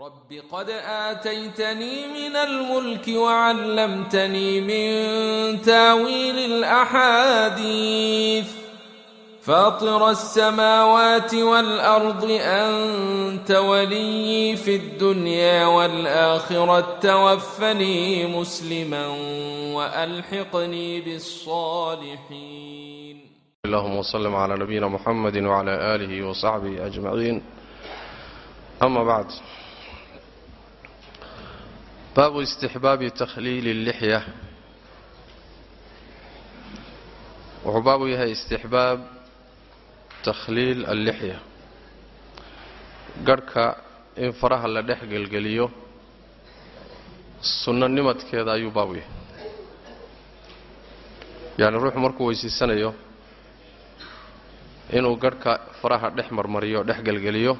رب قد آتيتني من الملك وعلمتني من تاويل الأحاديث فاطر السماوات والأرض أنت ولي في الدنيا والآخرة توفني مسلما وألحقني بالصالحين اللهم وسلم على نبينا محمد وعلى آله وصحبه أجمعين أما بعد baabu istixbaabi takhliili اllixya wuxuu baabu yahay istixbaab takhliil allixya garhka in faraha la dhex gelgeliyo sunno nimadkeeda ayuu baabu yahay yacni ruuxu markuu weysiisanayo inuu garhka faraha dhex marmariyo dhex gelgeliyo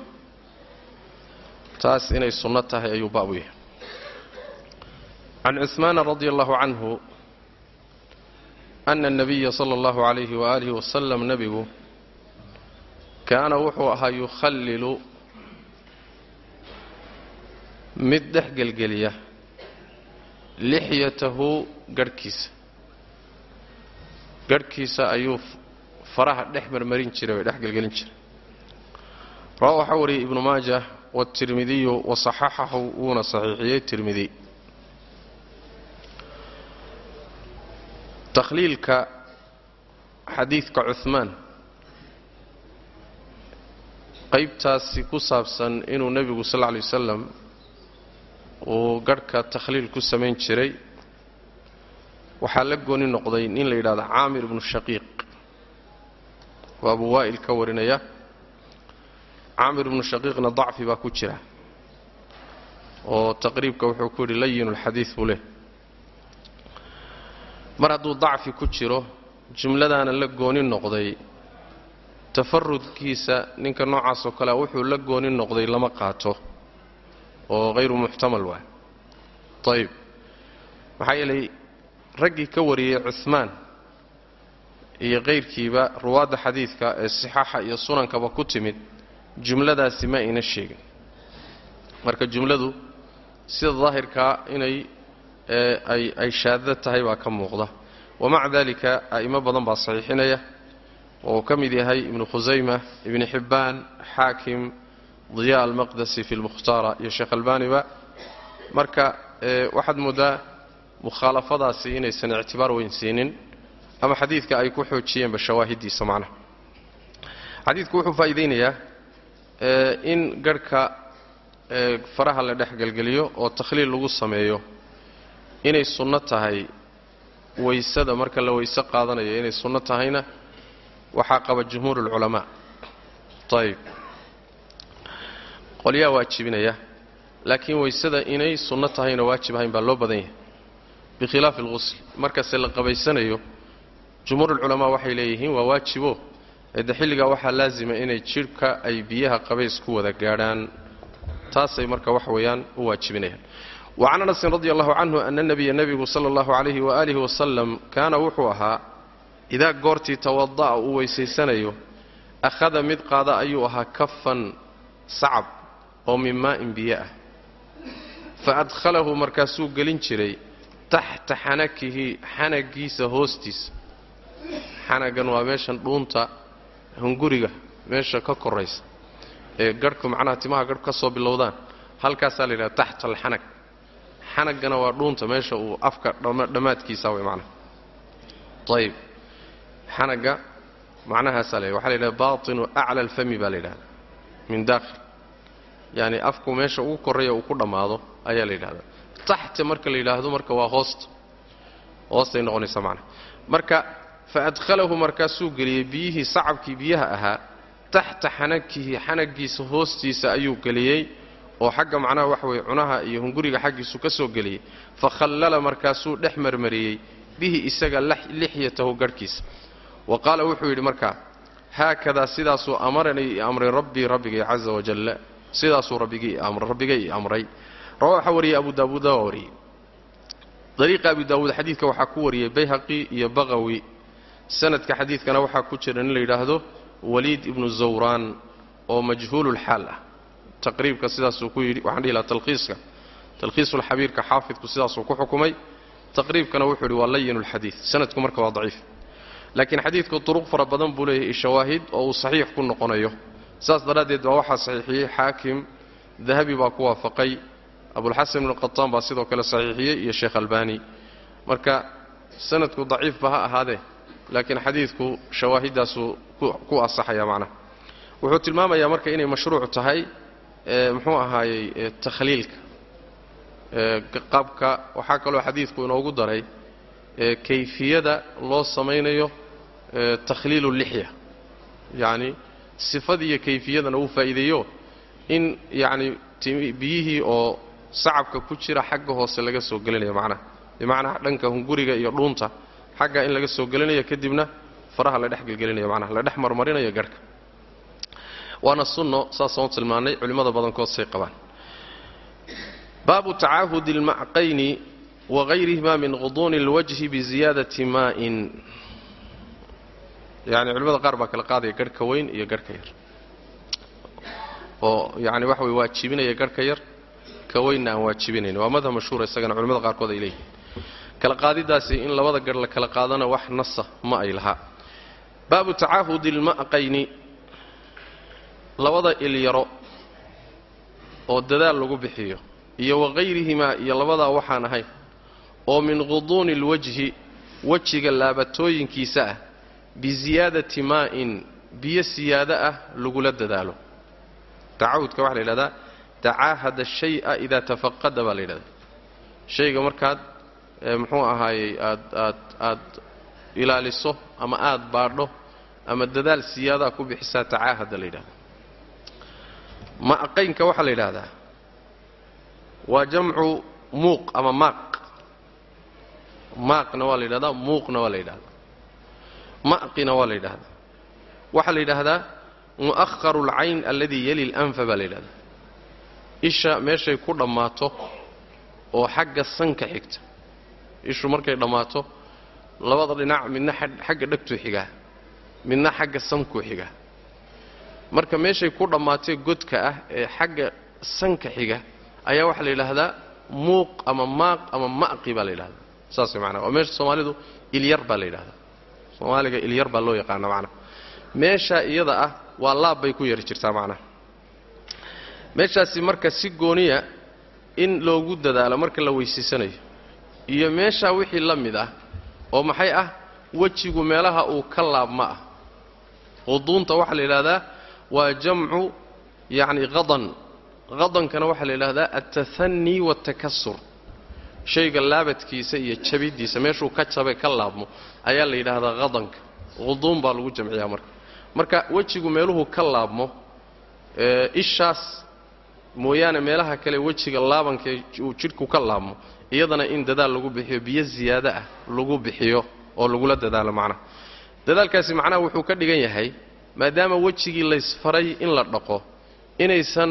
taas inay sunno tahay ayuu baabu yahay can cusmaana radi allahu canhu ana anabiya sala allahu calayhi waaalihi wasalam nebigu kaana wuxuu ahaa yukhallilu mid dhex gelgeliya lixyatahu garhkiisa garhkiisa ayuu faraha dhex marmarin jiray way dhex gelgelin jiray rawa waxaa wariyay ibnu maaja waatirmidiyu wasaxaxahu wuuna saxiixiyey tirmidi takhliilka xadiidka cuhmaan qaybtaasi ku saabsan inuu nebigu sal lla lay wasalam uu garhka takhliil ku samayn jiray waxaa la gooni noqday nin la yidhahdo caamir ibnu shaqiiq waa abu waa'il ka warinaya caamir ibnu shaqiiqna dacfi baa ku jira oo taqriibka wuxuu ku yidhi layinu lxadiid buu leh mar hadduu dacfi ku jiro jumladaana la gooni noqday. Tafarudkiisa ninka noocaasoo kalea wuxuu la gooni noqday lama qaato oo hayru muxtamal waay ayib maxaa yeelay raggii ka wariyey cuhmaan iyo kayrkiiba ruwaadda xadiidka ee sixaaxa iyo sunankaba ku timid jumladaasi ma ayna sheegin. Marka jumladu sida daahirkaa inay ay ay shaadda tahay baa ka muuqda. Wamaca dalika a'imo badan baa saxiixinaya. Oo uu ka mid yahay ibnu khusayma ibni xibbaan xaakim diya almaqdasi fi lmukhtaara iyo sheekh albaaniba. Marka waxaad mooddaa mukhaalafadaasi inaysan ictibaar weyn siinin ama xadiidka ay ku xoojiyeenba shawaahiddiisa macnaha xadiidku wuxuu faa'iidaynayaa in garhka faraha la dhex gelgeliyo oo takhliil lagu sameeyo inay sunno tahay waysada marka la weyse qaadanayo inay sunno tahayna waxaa qaba jumhuur ulculamaa ayib qolyaa waajibinaya laakiin waysada inay sunno tahayna waajib ahayn baa loo badan yahay. Bikhilaafi alqusl markase la qabaysanayo jumhuurulculamaa waxay leeyihiin waa waajibo. Eedde xilligaa waxaa laasima inay jidhka ay biyaha qabays ku wada gaadhaan. Taasay marka wax weeyaan u waajibinayaan wacan anasin radi allahu canhu ana nabiya nebigu sala allahu calayhi waaalihi wasalam kaana wuxuu ahaa idaa goortii tawada'a uu weysaysanayo akhada mid qaada ayuu ahaa kafan sacab oo min maa'in biyo ah. Fa adkhalahu markaasuu gelin jiray taxta xanakihi xanagiisa hoostiisa xanagan waa meeshan dhuunta hunguriga meesha ka koraysa ee garhku macnaha timaha garhku ka soo bilowdaan. Halkaasaa la yidhaha taxta alxanag xanaggana waa dhuunta meesha uu afka dhammaadkiisa way macnaha ayib xanagga macnahaasaa la waxa la yidhaha baatinu acla alfami baa la yidhahda min daakhil. Yaani afku meesha ugu korreeya uu ku dhammaado ayaa la yidhahdaa. Taxta marka la yidhaahdo marka waa hoosta hoostay noqonaysaa macnaha marka fa adkhalahu markaasuu geliyey biyihii sacabkii biyaha ahaa taxta xanagihi xanaggiisa hoostiisa ayuu geliyey oo xagga macnaha waxa weye cunaha iyo hunguriga xaggiisu ka soo geliyey fa khallala markaasuu dhex marmariyey bihi isaga lixyatahu garhkiisa. Wa qaala wuxuu yidhi markaa haakadaa sidaasuu amaranii i amray rabbii rabbigay caza wajalla sidaasuu rabbigay i amray rawa wariyey abu daawuuda waa wariyey. Dariiqa abu daawuud xadiidka waxaa ku wariyey bayhaqi iyo baqawi. Sanadka xadiidkana waxaa ku jira nin la yidhaahdo waliid ibnu zawraan oo majhuululxaal ah taqriibka sidaasuu ku yidhi waxaan dhihi lahaa talkhiiska talkhiisulxabiirka xaafidku sidaasuu ku xukumay. Taqriibkana wuxuu yidhi waa layin lxadiid sanadku marka waa daciif. Laakiin xadiidku duruq fara badan buu leeyahay shawaahid oo uu saxiix ku noqonayo. Saas daraaddeed baa waxaa saxiixiyey xaakim dahabi baa ku waafaqay abulxasan ibnu qataan baa sidoo kale saxiixiyey iyo sheekh albani. Marka sanadku daciifba ha ahaadee laakiin xadiidku shawaahiddaasuu ku asaxaya macnaha. Wuxuu tilmaamayaa marka inay mashruuc tahay muxuu ahaayey takhliilka. Qaabka waxaa kaloo xadiidku inoogu daray kayfiyada loo samaynayo takhliilu lixya. Yacni sifadii iyo kayfiyadana uu faa'iideeyo in yacni biyihii oo sacabka ku jira xagga hoose laga soo gelinayo macnaha. Bimacnaa dhanka hunguriga iyo dhuunta xagga in laga soo gelinayo kadibna faraha la dhex gelgelinayo macnaha la dhex marmarinayo garhka waana sunno saasaan u tilmaannay culimmada badankood say qabaan. Baabu tacaahudi almacqayni wagayrihima min quduuni اlwajhi biziyaadati maa'in. Yani culimmada qaar baa kala qaadaya garhka weyn iyo garhka yar. Oo yani waxa way waajibinaya garhka yar ka weynna aan waajibinayn waa madhab mashhuura isagana culimmada qaarkood ay leeyihiin kala qaadidaasi in labada garh la kala qaadana wax nasa ma ay lahaa. Baabu tacaahudi alma'qayni labada ilyaro oo dadaal lagu bixiyo iyo wagayrihimaa iyo labadaa waxaan ahayn oo min quduuni alwajhi wejiga laabatooyinkiisa ah biziyaadati maa'in biyo siyaado ah lagula dadaalo. Tacawudka waxaa la yidhahdaa tacaahada shay'a idaa tafaqada baa la yidhahdaa. Shayga markaad muxuu ahaayey aad aad aad ilaaliso ama aad baadho ama dadaal siyaadaa ku bixisaa tacaahada la yidhahda ma'qaynka waxaa la yidhaahdaa. Waa jamcu muuq ama maaq. Maaqna waa la yidhahdaa muuqna waa la yidhahdaa ma'qina waa la yidhahdaa waxaa la yidhaahdaa mu'aharu alcayn alladii yali lanfa baa la yidhahdaa isha meeshay ku dhammaato oo xagga sanka xigta. Ishu markay dhammaato labada dhinac midna xagga dhegtuu xigaa midna xagga sankuu xigaa marka meeshay ku dhammaatee godka ah ee xagga sanka xiga ayaa waxaa la yidhaahdaa muuq ama maaq ama ma'qi baa la yidhahdaa saas way macnaa. Waa meesha soomaalidu ilyar baa la yidhahdaa soomaaliga ilyar baa loo yaqaana macnaha meesha iyada ah waa laab bay ku yari jirtaa macnaha meeshaasi marka si gooniya in loogu dadaalo marka la weysiisanayo iyo meeshaa wixii la mid ah oo maxay ah wejigu meelaha uu ka laabma ah. Quduunta waxaa la yidhahdaa waa jamcu yacni qadan qadankana waxaa la yidhahdaa altahanii waaltakasur shayga laabadkiisa iyo jabiddiisa meeshuu ka jabe ka laabmo ayaa la yidhaahdaa qadanka quduun baa lagu jamciyaa marka. Marka wejigu meeluhu ka laabmo ishaas mooyaane meelaha kale wejiga laabanka uu jidhku ka laabmo iyadana in dadaal lagu bixiyo biyo ziyaado ah lagu bixiyo oo lagula dadaalo macnaha. Dadaalkaasi macnaha wuxuu ka dhigan yahay maadaama wejigii laysfaray in la dhaqo inaysan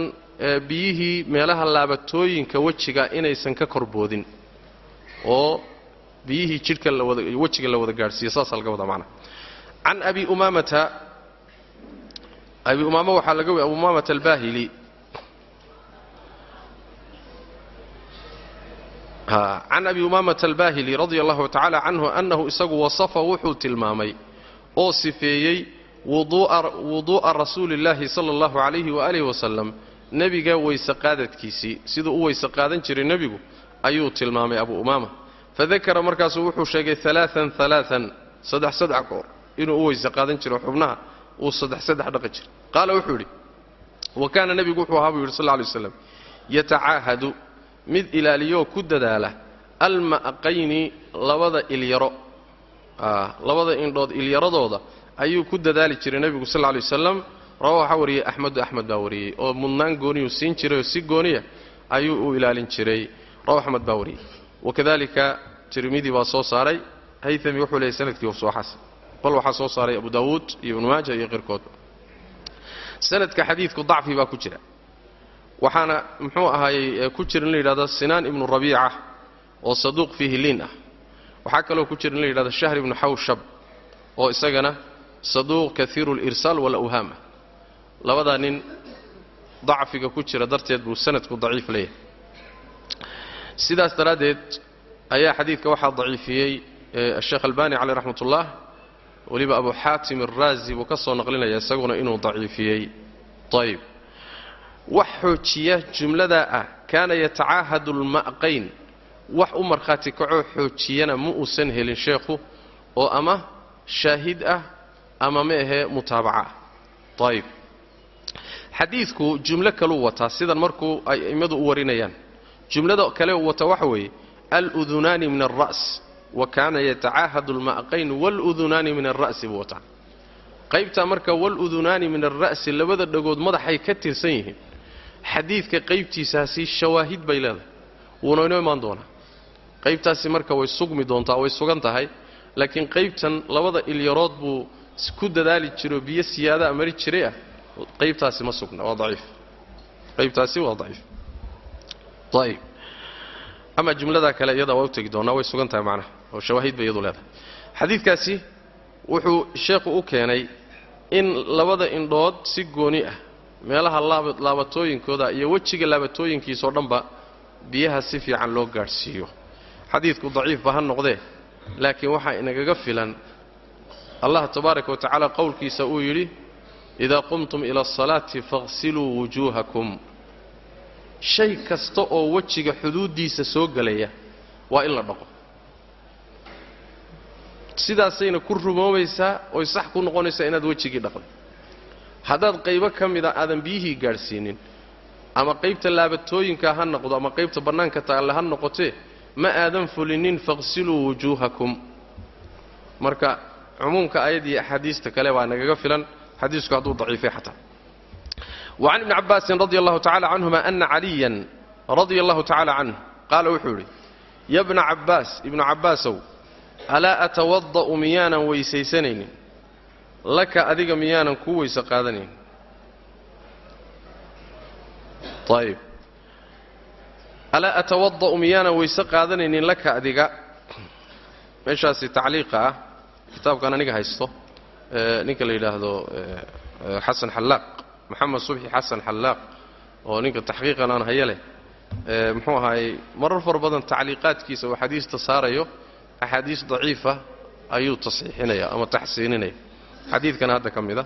biyihii meelaha laabatooyinka wejiga inaysan ka korboodin oo biyihii jidhka lawada wejiga la wada gaadhsiiyo saasaa laga wadaa macnaha can abi umaamata abi umaama waxaa laga wariy abu umaamata albaahili. Can abi umaamata albaahili radia allahu tacaala canhu annahu isagu wasafa wuxuu tilmaamay oo sifeeyey wuduu'a rasuuli illaahi sala allahu calayhi waaalih wasalam nebiga weyse qaadadkiisii siduu u weyse qaadan jiray nebigu ayuu tilmaamay abu umaama. Fadakara markaasuu wuxuu sheegay alaaan alaaan saddex saddex goor inuu u weyse qaadan jiro xubnaha uu saddex saddex dhaqi jiray. Qaala wuxuu yidhi wa kaana nebigu wuxuu ahaa buu yidhi sal lla alay waslam yatacaahadu mid ilaaliyoo ku dadaala alma'qayni labada ilyaro. Labada indhood ilyaradooda ayuu ku dadaali jiray nebigu sal lla lay wasalam rawa waxaa wariyey axmedu axmed baa wariyey oo mudnaan gooniyuu siin jiray oo si gooniya ayuu u ilaalin jiray. Rawa axmed baa wariyey wakadalika tirmidi baa soo saaray. Hayami wuxuu leeyay sannadkii wasuaxas bal waxaa soo saaray abu daawuud iyo ibnu maaja iyo qirkoodba sanadka xadiidku dacfi baa ku jira. Waxaana muxuu ahaayey ku jira in la yidhahdo sinaan ibnu rabiica oo saduuq fiihi liin ah. Waxaa kaloo ku jira in la yidhahdo shahr ibnu xawshab oo isagana saduuq kaiiru lirsaal walawhaam ah labadaa nin dacfiga ku jira darteed buu sanadku daciif leeyahay. Sidaas daraaddeed ayaa xadiidka waxaa daciifiyey asheekh albani caleyh raxmat ullah weliba abu xaatim araazi buu ka soo naqlinaya isaguna inuu daciifiyey. Ayb wax xoojiya jumladaa ah kaana yatacaahadu lma'qayn wax u markhaati kacoo xoojiyana ma uusan helin sheekhu oo ama shaahid ah ama ma ahee mutaabaca. Ayb xadiidku jumlo kaluu wataa sidan markuu ay immadu u warinayaan. Jumlada kale uu wata waxa weeye aludunaani min alra's wa kaana yatacaahadu lma'qayn waludunaani min alra'si buu wataa. Qaybtaa marka waludunaani min alra'si labada dhagood madaxay ka tirsan yihiin xadiidka qaybtiisaasi shawaahid bay leedahay. Wuuna inoo imaan doonaa. Qaybtaasi marka way sugmi doontaa way sugan tahay laakiin qaybtan labada ilyarood buu ku dadaali jiroo biyo siyaadaa mari jiray ah qaybtaasi ma sugna waa daciif. Qaybtaasi waa daciif. Ayib ama jumladaa kale iyadaa waa u doonaa way sugan tahay macnaha oo shawaahid bay iyadu leedahay. Xadiidkaasi wuxuu sheekhu u keenay in labada indhood si gooni ah meelaha laabatooyinkooda iyo wejiga laabatooyinkiisao dhanba biyaha si fiican loo gaadhsiiyo. Xadiidku daciifba ha noqdee laakiin waxaa inagaga filan allah tabaaraka wa tacaala qowlkiisa uu yidhi idaa qumtum ila asalaati faghsiluu wujuuhakum. Shay kasta oo wejiga xuduuddiisa soo gelaya waa in la dhaqo. Sidaasayna ku rumoobaysaa oy sax ku noqonaysaa inaad wejigii dhaqday haddaad qaybo ka mida aadan biyihii gaadhsiinin ama qaybta laabatooyinka ha noqdo ama qaybta bannaanka taalle ha noqotee ma aadan fulinin faqsiluu wujuuhakum. Marka cumuumka ayaddii axaadiista kale baa nagaga filan xadiisku hadduu daciifay xataa. Wacan ibni cabbaasin radia allahu tacala canhuma ana caliyan radia allahu tacala canh qaala wuxuu yidhi ya bna cabbaas ibnu cabbaasow alaa atawada'u miyaanan weysaysanaynin laka adiga miyaanan kuu weyse qaadanayn? Ayib alaa atawada'u miyaanan weyse qaadanaynin laka adiga? Meeshaasi tacliiqa ah kitaabkan aniga haysto ninka la yidhaahdo xasan xallaaq maxamed subxi xasan xallaaq oo ninka taxqiiqan aan haya leh muxuu ahaayey marar fara badan tacliiqaadkiisa uu xadiista saarayo axaadiis daciifa ayuu tasxiixinaya ama taxsiininaya. Xadiidkana hadda ka mida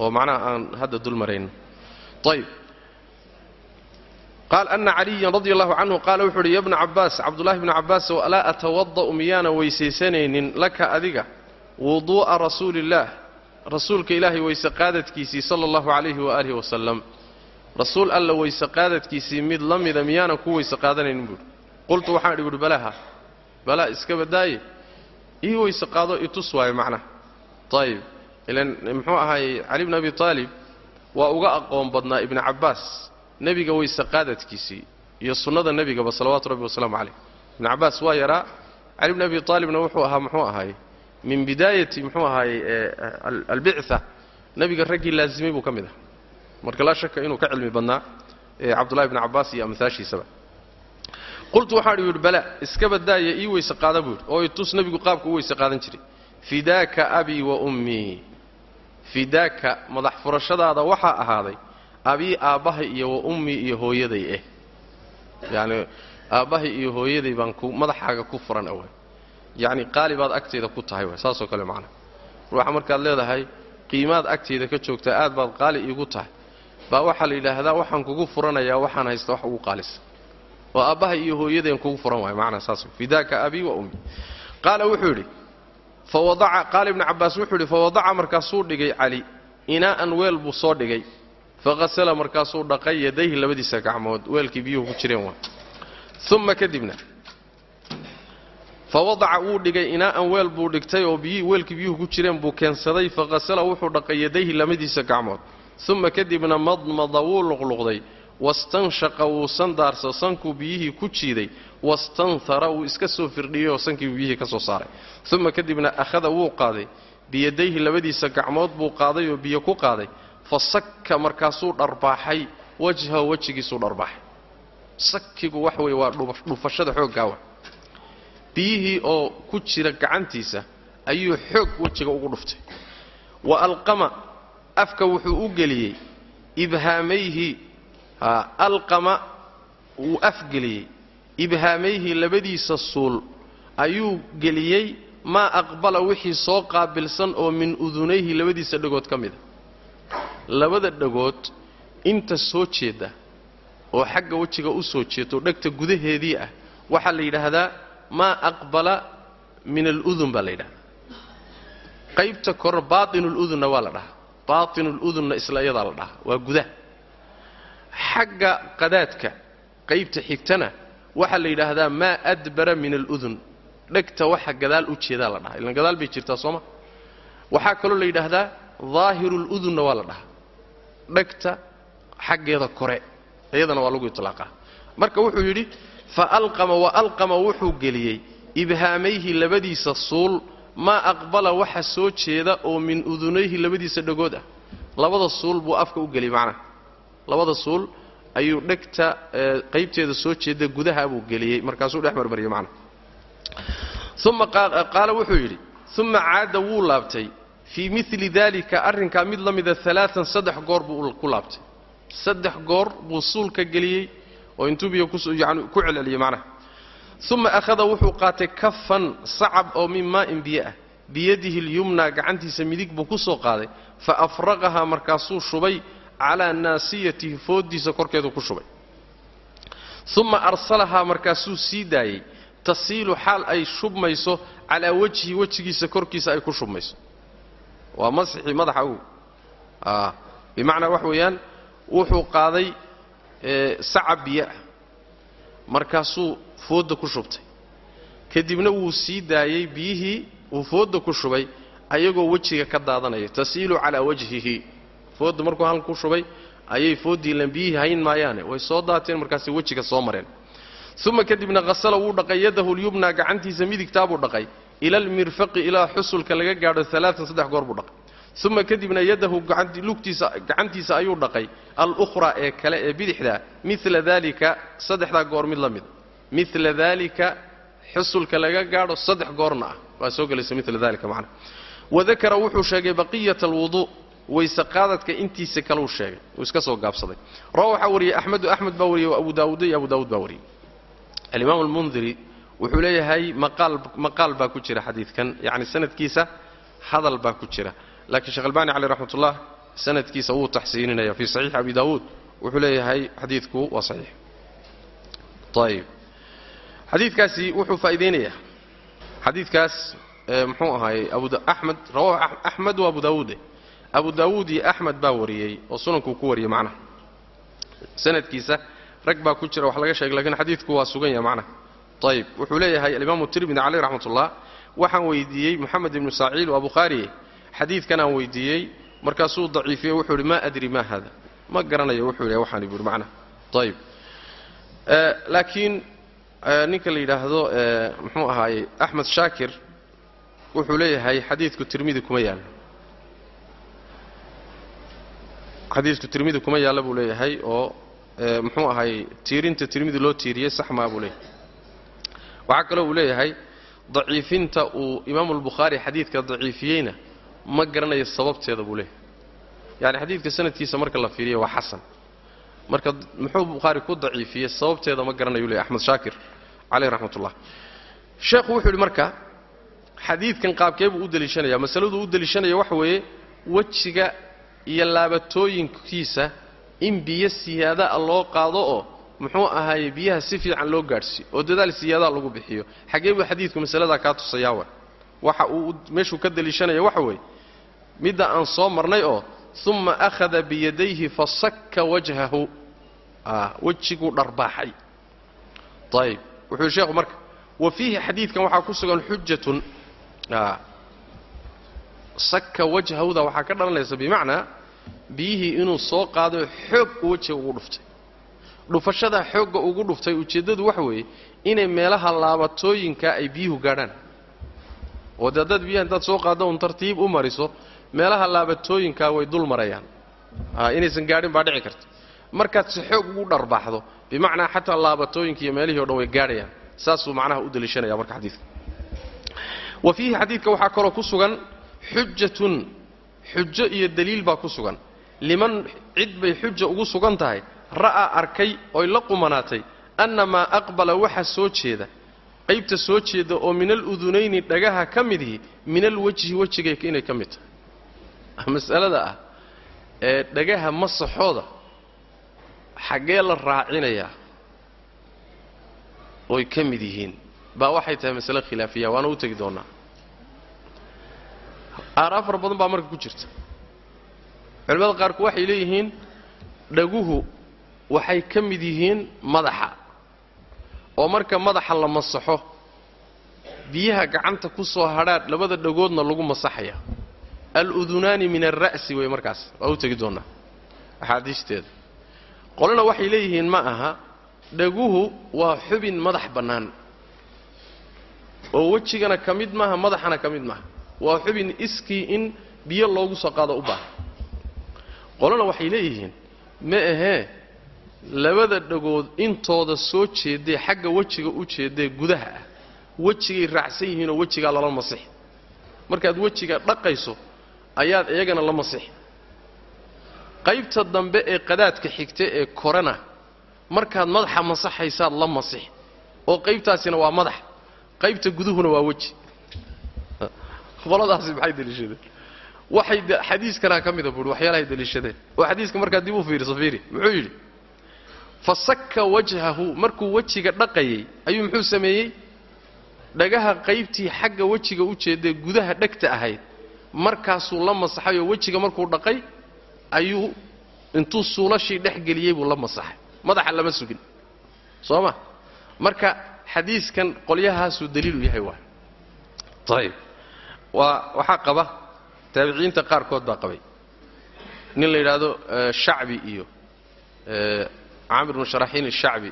oo macnaha aan hadda dul marayno. Ayb qaal ana caliyan radi allahu canhu qaala wuxuu uhi ya bna cabbaas cabdullahi bnu cabbaas alaa atawada'u miyaanan weysaysanaynin laka adiga wuduu'a rasuuliillaah rasuulka ilaahay weyse qaadadkiisii sala allahu calayhi waaalihi wasalam rasuul alla weyse qaadadkiisii mid la mida miyaanan ku weyse qaadanaynin buuhi qultu waxaan idhi buuhi balaha balaa iska badaaye. Ii weyse qaado itus waayo macnaha. Ayib ilan muxuu ahaayey cali bni abi taalib waa uga aqoon badnaa ibni cabbaas nebiga weyse qaadadkiisii iyo sunnada nebigaba salawaatu rabbi wasalaamu calayh. Ibni cabbaas waa yaraa cali bni abi aalibna wuxuu ahaa muxuu ahaayey min bidaayati muxuu ahaayey albictha. Nebiga raggii laazimay buu ka mid aha marka laa shaka inuu ka cilmi badnaa cabdullahi bni cabbaas iyo amhaashiisaba qultu waxaan idhi bala iska badaaya ii weyse qaada buu yidhi. Oo itus nebigu qaabka u weyse qaadan jiray. Fidaaka abii wa ummii fidaaka madax furashadaada waxaa ahaaday abii aabbahay iyo wa ummii iyo hooyaday eh. Yacni aabbahay iyo hooyaday baan madaxaaga ku furan away yacni qaali baad agtayda ku tahay waay saasoo kale macnaha ruuxa markaad leedahay qiimaad agtayda ka joogtaa aad baad qaali iigu tahay. Baa waxaa la yidhaahdaa waxaan kugu furanayaa waxaan haysta wax ugu qaalisa oo aabbahay iyo hooyadeen kugu furan waayo macnaha saas. Fidaaka abii wa ummii qaala wuxuu yidhi fawadaca qaala ibnu cabbaas wuxuu yidhi fawadaca markaasuu dhigay cali inaa'an weel buu soo dhigay. Faqasala markaasuu dhaqay yadayhi labadiisa gacmood weelkii biyuhu ku jireen uma kadibna fawadaca wuu dhigay inaa'an weel buu dhigtay oo biyi weelkii biyuhu ku jireen buu keensaday faqasala wuxuu dhaqay yadayhi labadiisa gacmood. Uma kadibna madmada wuu luqluqday. Wastanshaqa wuu sandaarsa sankuu biyihii ku jiiday. Wastanhara wuu iska soo firdhiyey oo sankii biyihii ka soo saaray. Uma kadibna akhada wuu qaaday. Biyadayhi labadiisa gacmood buu qaaday oo biyo ku qaaday. Fa sakka markaasuu dharbaaxay wajhahu wejigiisuu dharbaaxay. Sakigu wax weeye waa dhufashada xooggaawa biyihii oo ku jira gacantiisa ayuu xoog wejiga ugu dhuftay. Wa alqama afka wuxuu u geliyey ibhaamayhi alqama wuu afgeliyey ibhaamayhi labadiisa suul ayuu geliyey maa aqbala wixii soo qaabilsan oo min udunayhi labadiisa dhagood ka mida labada dhagood inta soo jeeda oo xagga wejiga u soo jeedo dhegta gudaheedii ah waxaa la yidhaahdaa maa aqbala min aludun baa la yidhahdaa qaybta kore baatinuludunna waa la dhahaa baatinuludunna isla iyadaa la dhahaa waa gudaha xagga qadaadka qaybta xigtana waxaa la yidhaahdaa maa adbara min aludun dhegta waxa gadaal u jeedaa la dhahaa ilan gadaal bay jirtaa sooma waxaa kaloo la yidhaahdaa daahiruludunna waa la dhahaa dhegta xaggeeda kore. Iyadana waa lagu itlaaqaa marka wuxuu yidhi fa alqama wa alqama wuxuu geliyey ibhaamayhi labadiisa suul maa aqbala waxa soo jeeda oo min udunayhi labadiisa dhagood ah. Labada suul buu afka u geliyey macnaha labada suul ayuu dhegta qaybteeda soo jeeda gudaha buu geliyey. Markaasuu dhex marmariyey macnaha uma qaala wuxuu yidhi uma caada wuu laabtay. Fii mili dalika arrinkaa mid la mida alaaan saddex goor buu ku laabtay. Saddex goor buu suulka geliyey oo intuu biyo yani ku celceliyey macnaha. Uma akhada wuxuu qaatay kafan sacab oo min maa'in biyo ah. Biyadihi lyumna gacantiisa midig buu ku soo qaaday. Fa afraqahaa markaasuu shubay calaa naasiyatihi fooddiisa korkeedu ku shubay. Uma arsalahaa markaasuu sii daayey. Tasiilu xaal ay shubmayso calaa wejhi wejigiisa korkiisa ay ku shubmayso. Waa masxii madaxa u bimacnaa wax weeyaan wuxuu qaaday sacab biyo ah markaasuu foodda ku shubtay. Kadibna wuu sii daayey biyihii uu foodda ku shubay ayagoo wejiga ka daadanaya tasiilu calaa wajhihi. Foodda markuu halka ku shubay ayay fooddii lan biyihii hayn maayaane. Way soo daateen markaasay wejiga soo mareen. Uma kadibna hasala wuu dhaqay yadahu lyumna gacantiisa midigtaabuu dhaqay. Ila almirfaqi ilaa xusulka laga gaadho alaaan saddex goor buu dhaqay uma kadibna yadahu gacantiisa ayuu dhaqay. Alukhraa ee kale ee bidixdaa mila dalika saddexdaa goor mid la mid mila dalika xusulka laga gaadho saddex goorna ah. Waa soo gelaysa mila dalika macna. Wadakara wuxuu sheegay baqiyata alwuduu wayse qaadadka intiisa kaleu sheegay. Uu iska soo gaabsaday. Rawa waxaa wariyey axmedu axmed baa wariyey wa abu daawuud iyo abu daawuud baa wariyey. Alimaam almundiri wuxuu leeyahay maqaal baa ku jira xadiidkan. Yacni sanadkiisa hadal baa ku jira laakiin sheekh albani caleyh raxmatullah sanadkiisa wuu taxsiininaya fii saxiixi abi daawuud. Wuxuu leeyahay xadiidku waa saxiix. Ayib xadiidkaasi wuxuu faa'iideynayaa. Xadiidkaas muxuu ahaayey abuamed rawahu axmed wa abu daawuude abu daawuud iyo axmed baa wariyey oo sunankuu ku wariyey macnaha sanadkiisa rag baa ku jira wax laga sheegay lakiin xadiidku waa sugan yaha macnaha ayib wuxuu leeyahay alimaamu tirmidi caleyh raxmatullah waxaan weydiiyey moxamed ibnu saaciil waa bukhaariye xadiidkanaan weydiiyey markaasuu daciifiyey wuxuu yidhi maa adri ma hada. Ma garanayo wuxuu yidhi waxaani buuri macnaha ayib laakiin ninka la yidhaahdo muxuu ahaayey axmed shaakir wuxuu leeyahay xadiidku tirmidi kuma yaallo xadiidku tirmidi kuma yaallo buu leeyahay oo muxuu ahaayey tiirinta tirmidi loo tiiriyey sax maa buu leeyahay. Waxaa kaloo uu leeyahay daciifinta uu imaamu albukhaari xadiidka daciifiyeyna ma garanayo sababteeda buu leeyahay. Yacni xadiidka sanadkiisa marka la fiiriyo waa xasan. Marka muxuu bukhaari ku daciifiyey sababteeda ma garanayu leeyahy axmed shaakir caleyh raxmatullah. Sheekhu wuxuu yidhi marka xadiidkan qaabkee buu u deliishanaya masaladuu u deliishanaya waxa weeye wejiga iyo laabatooyinkiisa in biyo siyaadaa loo qaado oo muxuu ahaaye biyaha si fiican loo gaadhsiiyo oo dadaal siyaadaa lagu bixiyo. Xaggee buu xadiidku masaladaa kaa tusayaa wa waxa uu meeshuu ka deliishanaya waxa weeye midda aan soo marnay oo uma akhada biyadayhi fasakka wajhahu. Wejiguu dharbaaxay. Ayib wuxuu sheekhu marka wa fiihi xadiidkan waxaa ku sugan xujatun sakka wajhawda waxaa ka dhalanaysa bimacnaa biyihii inuu soo qaado xoog wejiga ugu dhuftay. Dhufashadaa xoogga ugu dhuftay ujeeddadu waxa weeye inay meelaha laabatooyinka ay biyuhu gaadhaan. Oo dee haddaad biyaha intaad soo qaaddo un tartiib u mariso meelaha laabatooyinkaa way dul marayaan. Inaysan gaadhin baa dhici karta. Markaad si xoog ugu dharbaaxdo bimacnaa xataa laabatooyinka iyo meelihii o dhan way gaadhayaan. Saasuu macnaha u deliishanaya marka xadiidka. Wa fiihi xadiidka waxaa kaloo ku sugan xujatun xujo iyo daliil baa ku sugan. Liman cid bay xuja ugu sugan tahay ra'aa arkay oy la qumanaatay annamaa aqbala waxa soo jeeda. Qaybta soo jeeda oo min aludunayni dhagaha ka midihi min alwejhi wejiga inay ka mid tahay masalada ah ee dhagaha masaxooda xaggee la raacinayaa oy ka mid yihiin. Baa waxay tahay masale khilaafiya waana u tegi doonnaa aaraa fara badan baa marka ku jirta. Culimmada qaarku waxay leeyihiin dhaguhu waxay ka mid yihiin madaxa. Oo marka madaxa la masaxo biyaha gacanta ku soo hadhaadh labada dhagoodna lagu masaxaya al-udunaani min alra'si wey markaas waa u tegi doonnaa axaadiisteeda. Qolena waxay leeyihiin ma aha dhaguhu waa xubin madax bannaan. Oo wejigana ka mid maaha madaxana ka mid maaha. Waa xubin iskii in biyo loogu soo qaado u baahan. Qolena waxay leeyihiin ma ahee labada dhagood intooda soo jeedee xagga wejiga u jeedee gudaha ah. Wejigay raacsan yihiinoo wejigaa lala masixi. Markaad wejiga dhaqayso ayaad iyagana la masixi qaybta dambe ee qadaadka xigta ee korana markaad madaxa masaxaysaad la masixi oo qaybtaasina waa madax qaybta guduhuna waa weji. Qoladaasi maxay deliishadeen? Waxay xadiiskanaa ka mida buuri waxyaalahay deliishadeen. Oo xadiiska markaad dib u fiiriso fiiri. Muxuu yidhi fa wajhahu markuu wejiga dhaqayay ayuu muxuu sameeyey? Dhagaha qaybtii xagga wejiga u jeedee gudaha dhegta ahayd markaasuu la masaxay oo wejiga markuu dhaqay ayuu intuu suulashii dhex geliyey buu la masaxay. Madaxa lama sugin. Soo ma? Marka xadiiskan qolyahaasuu daliilu yahay waay ayib waa waxaa qaba taabiciinta qaarkood baa qabay. Nin la yidhaahdo shacbi iyo camr ibnu sharaxiin ashacbi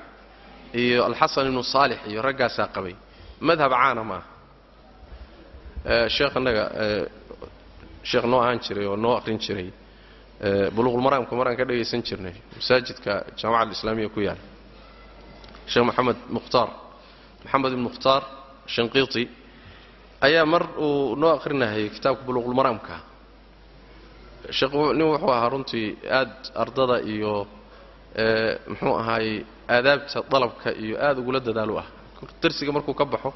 iyo alxasan ibnu saalix iyo raggaasaa qabay. Madhab caana maaha sheekh annaga sheekh noo ahaan jiray oo noo aqrin jiray buluuqulmaraamka maraan ka dhagaysan jirnay masaajidka jaamaca alislaamiya ku yaalla sheekh moxamed mukhtaar moxamed ibn mukhtaar shanqiiti ayaa mar uu noo aqrinahayay kitaabka buluuqulmaraamka nin wuxuu ahaa runtii aad ardada iyo muxuu ahaayey aadaabta dalabka iyo aad ugula dadaalu ah. Darsiga markuu ka baxo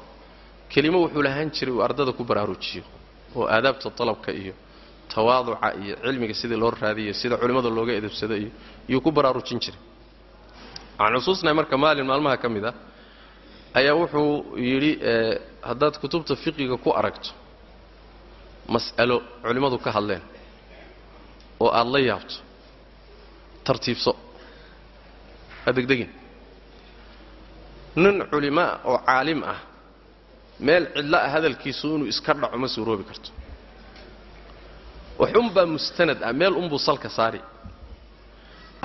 kelimo wuxuu lahaan jiray uu ardada ku baraarujiyo oo aadaabta dalabka iyo tawaaduca iyo cilmiga sidii loo raadiyo sida culimmada looga edabsado iyo iyuu ku baraarujin jiray. Waxaan xusuusnahay marka maalin maalmaha ka mid ah ayaa wuxuu yidhi haddaad kutubta fiqiga ku aragto mas'alo culimmadu ka hadleen oo aad la yaabto tartiibso ha degdegin. Nin culimaa oo caalim ah meel cidlo ah hadalkiisu inuu iska dhaco ma suuroobi karto. Waxunbaa mustanad ah meel unbuu salka saari.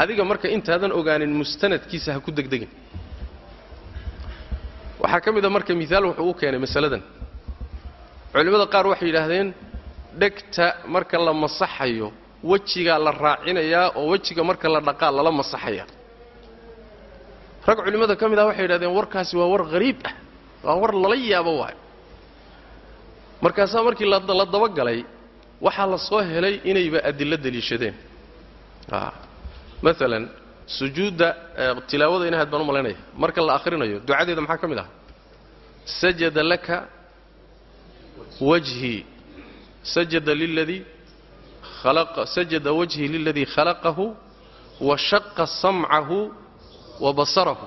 Adiga marka intaadan ogaanin mustanadkiisa ha ku degdegin. Waxaa ka mid a marka miaal wuxuu u keenay masaladan. Culimmada qaar waxay yidhaahdeen dhegta marka la masaxayo wejigaa la raacinayaa oo wejiga marka la dhaqaa lala masaxaya rag culimmada ka mid ah waxay yidhahdeen warkaasi waa war hariib ah waa war lala yaabo waayo. Markaasaa markii la dabagalay waxaa la soo helay inayba adilo deliishadeen. Maalan sujuudda tilaawada inahayd baan u malaynaya marka la akhrinayo ducadeeda maxaa ka mid ah? Sajada laka wajhii sajada liladii sajada wajhii liladii khalaqahu wa samcahu wa basarahu.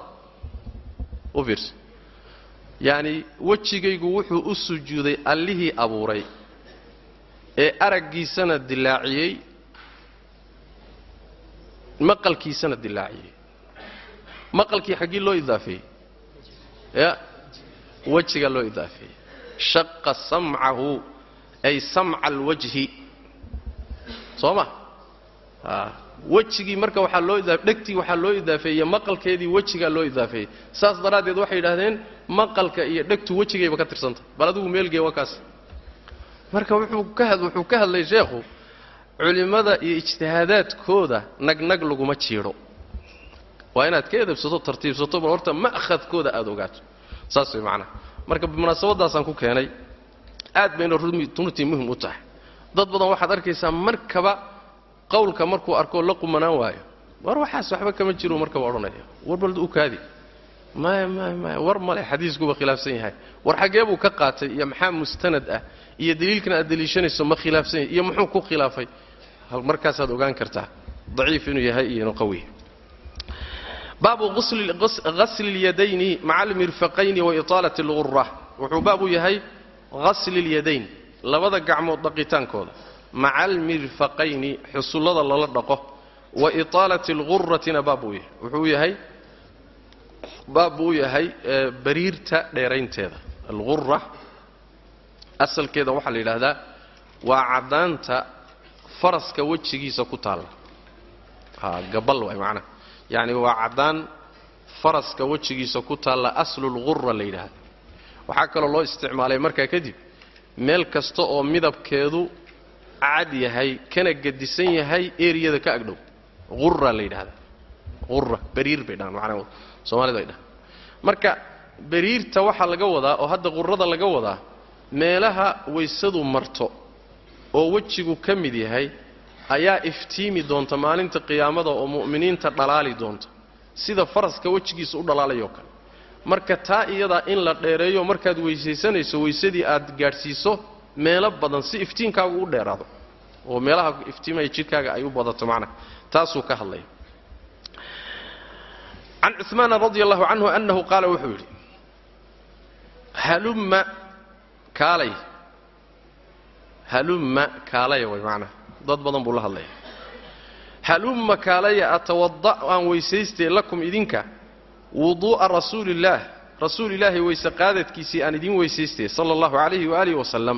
U fiirsa yacni wejigaygu wuxuu u sujuuday allihii abuuray ee araggiisana dilaaciyey maqalkiisana dilaaciyey. Maqalkii xaggii loo idaafeeyey ya wejiga loo idaafeeyey shaqa samcahu ay samca alwajhi. Soo ma wejigii marka waxaa loo dhegtii waxaa loo idaafeeyey maqalkeedii wejigaa loo idaafeeyey saas daraaddeed waxay yidhahdeen maqalka iyo dhegtu wejigayba ka tirsanta bal adigu meelgee waa kaas. Marka wuxuu ka hadlay sheekhu culimmada iyo ijtihaadaadkooda nagnag laguma jiidho waa inaad ka edabsato tartiibsato bal horta ma'hadkooda aada ogaato. Saas way macnaha. Marka munaasabadaasaan ku keenay aad bayna runtii muhiim u tahay. Dad badan waxaad arkaysaa markaba qowlka markuu arkoo la qumanaan waayo war waxaas waxba kama jiro marka waa odhanaya war bal u kaadi maya maya maya war male xadiiskuba khilaafsan yahay war xaggee buu ka qaatay iyo maxaa mustanad ah iyo daliilkan aad daliishanayso ma khilaafsan yahay iyo muxuu ku khilaafay markaasaad ogaan kartaa daciif inuu yahay iyo inuu qawi baabu hasli اlyadayni maca almirfaqayni wa iطaalat اlgura wuxuu baab u yahay hasli اlyadayn labada gacmood dhaqitaankooda maca almirfaqayni xusullada lala dhaqo wa iطaalati اlguratina baab buu yahay. Wuxuu yahay baab buu yahay bariirta dheeraynteeda. Algura asalkeeda waxaa la yidhaahdaa waa caddaanta faraska wejigiisa ku taalla gabal waay macnaha yacni waa caddaan faraska wejigiisa ku taalla aslulgura la yidhaahda waxaa kaloo loo isticmaalay markaa kadib meel kasta oo midabkeedu cad yahay kana gedisan yahay eriyada ka agdhow. Ura la yidhahda ura bariir bay dhahaan macnaha soomaalida ay dhahaan. Marka bariirta waxaa laga wadaa oo hadda qurada laga wadaa meelaha waysadu marto oo wejigu ka mid yahay ayaa iftiimi doonta maalinta qiyaamada oo mu'miniinta dhalaali doonta. Sida faraska wejigiisa u dhalaalayoo kale. Marka taa iyadaa in la dheereeyo markaad weysaysanayso weysadii aad gaadhsiiso meelo badan si iftiinkaagu u dheeraado oo meelaha iftiimaya jidhkaaga ay u badato macnaha taasuu ka hadlaya can cumaana radi allahu canhu annahu qaala wuxuu yidhi halumma kaalay halumma kaalaya way macnaha dad badan buu la hadlaya. Halumma kaalaya atawada' aan weysaystee lakum idinka wuduu'a rasuuliillaah rasuul ilaahay weyse qaadadkiisii aan idin weysaystee sala allahu calayhi waaalih wasalam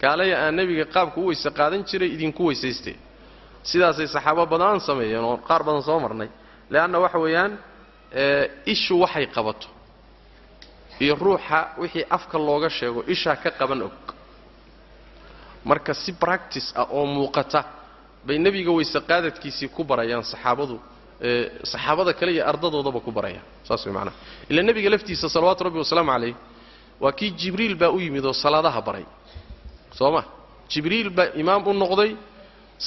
kaalaya aan nebiga qaabku u weyse qaadan jiray idinku weysaystee sidaasay saxaabo badan sameeyeen oo qaar badan soo marnay. Leanna waxa weeyaan ishu waxay qabato. Iyo ruuxa wixii afka looga sheego ishaa ka qaban og. Marka si bractice ah oo muuqata bay nebiga weyse qaadadkiisii ku barayaan saxaabadu saxaabada kale iyo ardadoodaba ku barayaan. Saas way macnaha ila nebiga laftiisa salawaatu rabbi wasalaamu calayh waa kii jibriil baa u yimid oo salaadaha baray soo ma jibriil baa imaam u noqday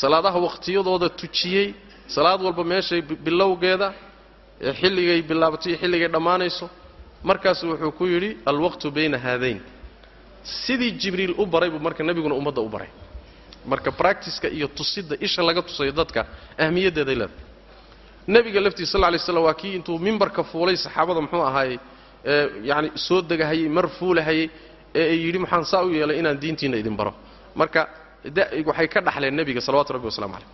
salaadaha waqtiyadooda tujiyey salaad walba meeshay bilowgeeda xilligay bilaabato iyo xilligay dhammaanayso. Markaasu wuxuu ku yidhi alwaqtu bayna haadayn. Sidii jibriil u baray buu marka nebiguna ummadda u baray. Marka bractiska iyo tusidda isha laga tusayo dadka ahmiyaddeeday leedahay. Nebiga laftiisa sal lay slam waa kii intuu mimbarka fuulay saxaabada muxuu ahaayey yani soo degahayey mar fuulahayey ee yidhi maxaan saa u yeelay inaan diintiinna idin baro. Marka waxay ka dhaxleen nebiga salawatu rabbi waslamu calayh.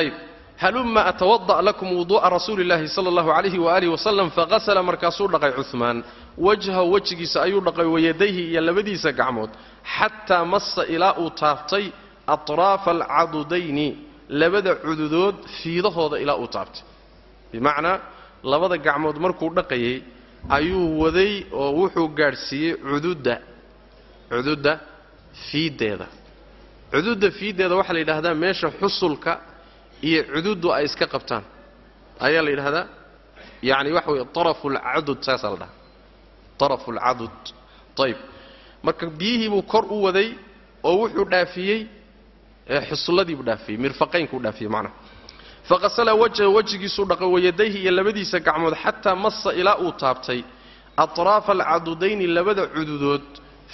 Ayb halumma atawada' lakum wuduu'a rasuuli llahi sala allahu calayhi waaalih wasalam faqasala markaasuu dhaqay cuhmaan wajhahu wejigiisa ayuu dhaqay wayadayhi iyo labadiisa gacmood xataa massa ilaa uu taabtay atraafa alcadudayni labada cududood fiidahooda ilaa uu taabtay. Bimacnaa labada gacmood markuu dhaqayay ayuu waday oo wuxuu gaadhsiiyey cududda cududda fiiddeeda. Cududda fiiddeeda waxaa la yidhaahdaa meesha xusulka iyo cududdu ay iska qabtaan. Ayaa la yidhahdaa yacni waxa weeye arafu alcadud saasaa la dhahaa. Arafu alcadud ayib marka biyihii buu kor u waday oo wuxuu dhaafiyey xusulladiibuu dhaafiyey mirfaqaynkuu dhaafiyey macnaha faqasala wajha wejigiisuu dhaqay wayadayhi iyo labadiisa gacmood xataa massa ilaa uu taabtay. Atraafa alcadudayni labada cududood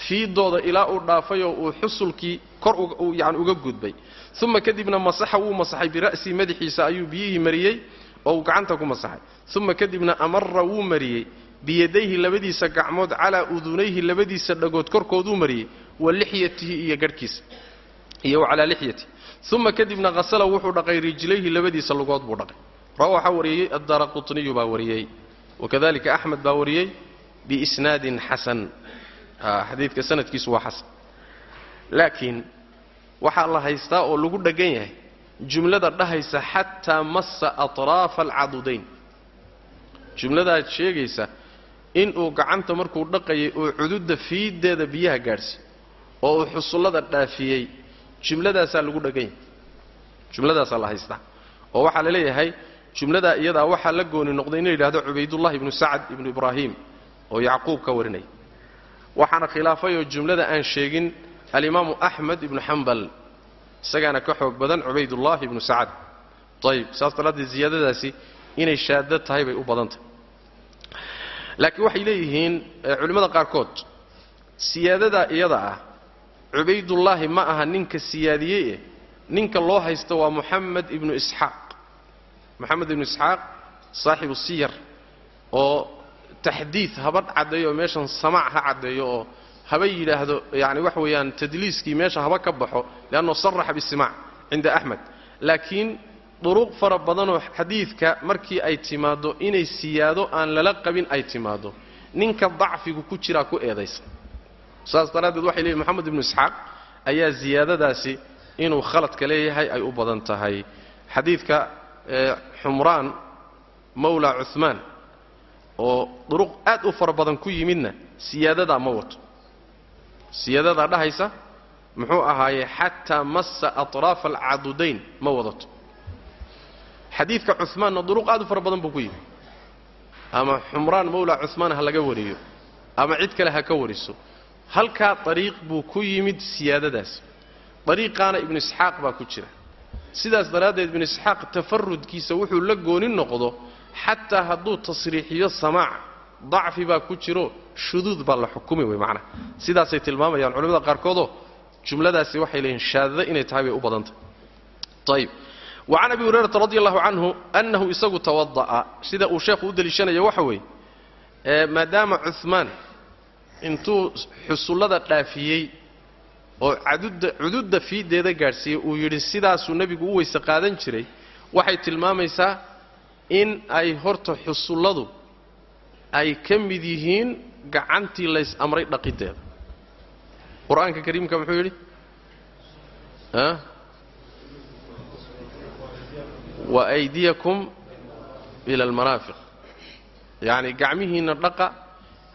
fiidooda ilaa uu dhaafayoo uu xusulkii kor yani uga gudbay. Uma kadibna masaxa wuu masaxay bira'sii madaxiisa ayuu biyihii mariyey oo uu gacanta ku masaxay. Uma kadibna amara wuu mariyey biyadayhi labadiisa gacmood calaa udunayhi labadiisa dhagood korkooduu mariyey wa lixyatihi iyo garhkiisa iyo calaa lixyatihi uma kadibna hasala wuxuu dhaqay rijlayhi labadiisa lugood buu dhaqay. Rawa waxaa wariyey addaara qutniyu baa wariyey. Wakadalika axmed baa wariyey biisnaadin xasan xadiidka sanadkiisu waa xasan laakiin waxaa la haystaa oo lagu dheggan yahay jumlada dhahaysa xataa massa atraafa alcadudayn jumladaad sheegaysa inuu gacanta markuu dhaqayay oo cududda fiiddeeda biyaha gaadhsiy oo uu xusullada dhaafiyey jumladaasaa lagu dheggan yahay jumladaasaa la haystaa. Oo waxaa la leeyahay jumladaa iyadaa waxaa la gooni noqday ina yidhahdo cubaydullahi ibnu sacad ibnu ibraahim oo yacquub ka warinaya waxaana khilaafayoo jumlada aan sheegin alimaamu axmed ibnu xambal isagaana ka xoog badan cubaydullaahi ibnu sacad. Ayib saas daraaddeed ziyaadadaasi inay shaado tahay bay u badan tahay. Laakiin waxay leeyihiin culimmada qaarkood siyaadadaa iyada ah cubaydullaahi ma aha ninka siyaadiyey eh ninka loo haysta waa moxamed ibnu isxaaq. Moxamed ibnu isxaaq saaxibu siyar oo taxdiid haba caddeeyo oo meeshan samaac ha caddeeyo oo haba yidhaahdo yani waxa weeyaan tadliiskii meesha haba ka baxo leanno saraxa bisimaac cinda axmed laakiin duruq fara badanoo xadiidka markii ay timaaddo inay siyaado aan lala qabin ay timaaddo. Ninka dacfigu ku jiraa ku eedaysan saas daraaddeed waxay leeyihiin moxamed ibnu isxaaq ayaa ziyaadadaasi inuu khaladka leeyahay ay u badan tahay. Xadiidka xumraan mawla cuhmaan oo duruq aad u fara badan ku yimidna siyaadadaa ma wato. Siyaadadaa dhahaysa muxuu ahaaye xataa massa atraafa alcadudayn ma wadato. Xadiidka cumaanna duruq aad u fara badan buu ku yimid. Ama xumraan mawla cumaan ha laga wariyo ama cid kale ha ka wariso halkaa dariiq buu ku yimid siyaadadaasi dariiqaana ibnu isxaaq baa ku jira. Sidaas daraaddeed ibnu isxaaq tafarudkiisa wuxuu la gooni noqdo xataa hadduu tasriixiyo samaac. Dacfi baa ku jiro shuduud baa la xukumi wey macnaha sidaasay tilmaamayaan culimmada qaarkoodoo jumladaasi waxay leeyihiin shaadada inay tahay bay u badantah ayib wa can abi hurayrata radi allahu canhu annahu isagu tawada'a sida uu sheekhu u deliishanayo waxa weeye maadaama cumaan intuu xusullada dhaafiyey oo cadudda cududda fiideeda gaadhsiiyey uu yidhi sidaasuu nebigu u weyse qaadan jiray. Waxay tilmaamaysaa in ay horta xusulladu ay ka mid yihiin gacantii lays amray dhaqiddeeda qur'aanka kariimka muxuu yidhi wa aydiyakum ila almanaafiq yacni gacmihiinna dhaqa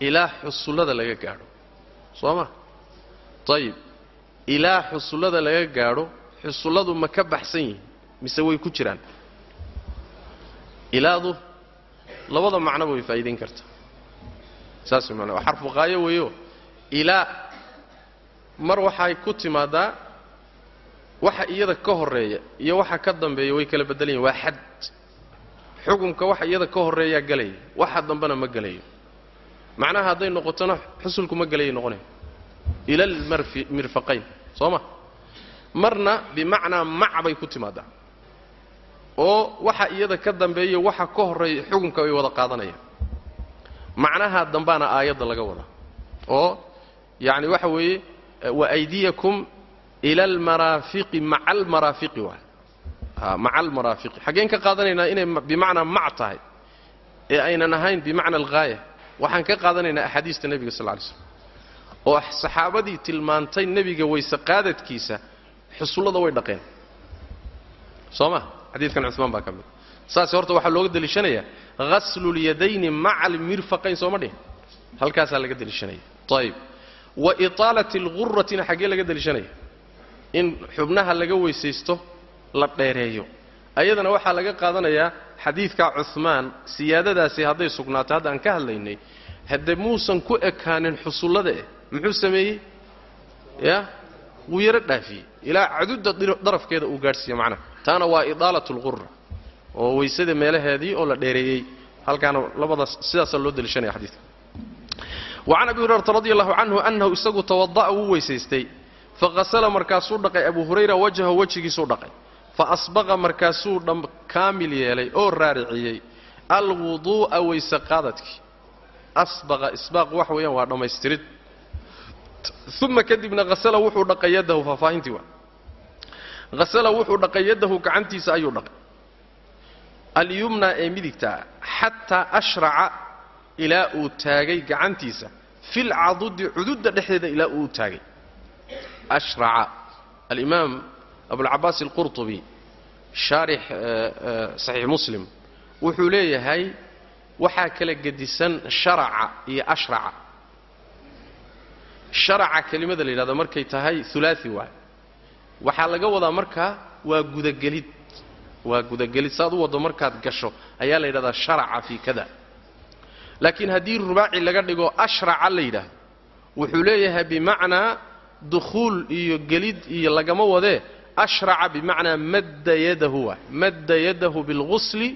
ilaa xusullada laga gaadho soo ma ayib ilaa xusullada laga gaadho xusulladu ma ka baxsan yihiin mise way ku jiraan ilaadu labada macnoba way faa'iidayn kartaa saas manaa waa xarfu qaayo weeyo ilaa mar waxay ku timaadaa waxa iyada ka horreeya iyo waxa ka dambeeya way kala beddelan yihiin waa xad xukunka waxa iyada ka horreeyaa gelaya waxa dambena ma gelayo macnaha hadday noqotona xusulku ma gelayay noqonaya ila almirfaqayn soo ma? Marna bimacnaa mac bay ku timaadaa oo waxa iyada ka dambeeya waxa ka horreeya xukunka way wada qaadanayaan macnaha dambaana aayadda laga wadaa oo yacni waxa weeye wa aydiyakum ila almaraafiqi maca almaraafiqi waay maca almaraafiqi xaggeen ka qaadanaynaa inay bimacnaa mac tahay. Ee aynan ahayn bimacna alghaaya waxaan ka qaadanaynaa axaadiista nebiga sal ly slm oo saxaabadii tilmaantay nebiga weyse qaadadkiisa xusullada way dhaqeen. Soo ma? Xadiidkan cumaan baa ka mid. Saas horta waxaa looga deliishanayaa haslulyadayni maca almirfaqayn sooma dhihin halkaasaa laga deliishanaya. Ayib wa itaalati alguratina xaggee laga deliishanaya? In xubnaha laga weysaysto la dheereeyo ayadana waxaa laga qaadanayaa xadiidka cumaan siyaadadaasi hadday sugnaato hadda aan ka hadlaynay hadde muusan ku ekaanin xusullada eh muxuu sameeyey? Ya? Wuu yaro dhaafiyey. Ilaa cadudda darafkeeda uu gaadhsiiye macnaha taana waa idaalat lqura oo weysada meelaheedii oo la dheereeyey. Halkaana labadaas sidaasaa loo deliishanaya xadiidka. Wa can abi hurayrata radi allahu canhu annahu isagu tawada'a wuu weysaystay. Faqasala markaasuu dhaqay abu hurayra wajhahu wejigiisuu dhaqay fa asbaqa markaasuu kaamil yeelay oo raariciyey. Alwuduu'a weyse qaadadkii. Asbaqa isbaaq wax weeyaan waa dhammaystirid. Uma kadibna hasala wuxuu dhaqay yadahu faahfaahintii waa. Hasala wuxuu dhaqay yadahu gacantiisa ayuu dhaqay. Alyumna ee midigtaa xataa ashraca ilaa uu taagay gacantiisa. Fil cadudi cududda dhexdeeda ilaa uu taagay. Ashraca. Alimaam abulcabaas alqurطubi shaarix saxiix muslim. Wuxuu leeyahay waxaa kala gedisan sharaca iyo ashraca. Sharaca kelimada la yidhahdo markay tahay ulaai waay waxaa laga wadaa markaa waa gudagelid. Waa gudagelid. Saad u waddo markaad gasho ayaa la yidhahdaa sharaca fii kada. Laakiin haddii rubaaci laga dhigo ashraca la yidhaahdo wuxuu leeyahay bimacnaa dukhuul iyo gelid iyo lagama wadee ashraca bimacnaa madda yadahu waa madda yadahu bilgusli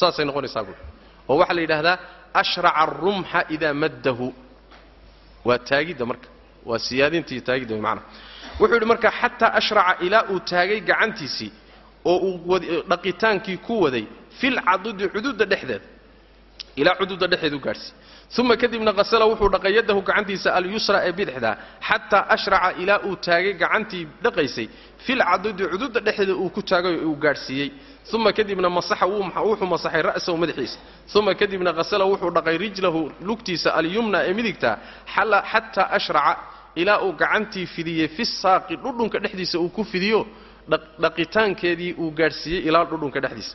saasay noqonaysaa buui oo waxaa la yidhaahdaa ashraca arumxa idaa maddahu waa taagidda marka waa siyaadinta iyo taagidda way macnaha wuxuu yidhi marka xataa ashraca ilaa uu taagay gacantiisii oo uu dhaqitaankii ku waday fil cadudi cuduudda dhexdeeda ilaa cuduudda dhexeeda u gaadhsiiy uma kadibna qasala wuxuu dhaqay yadahu gacantiisa alyusra ee bidixda xataa ashraca ilaa uu taagay gacantii dhaqaysay. Fil cadudi cuduudda dhexeeda uu ku taagay oo uu gaadhsiiyey. Uma kadibna masaxa wuxuu masaxay ra'sahu madaxiisa uma kadibna qasala wuxuu dhaqay rijlahu lugtiisa alyumna ee midigta xataa ashraca ilaa uu gacantii fidiyey. Fi saaqi dhudhunka dhexdiisa uu ku fidiyo dhaqitaankeedii uu gaadhsiiyey ilaa dhudhunka dhexdiisa.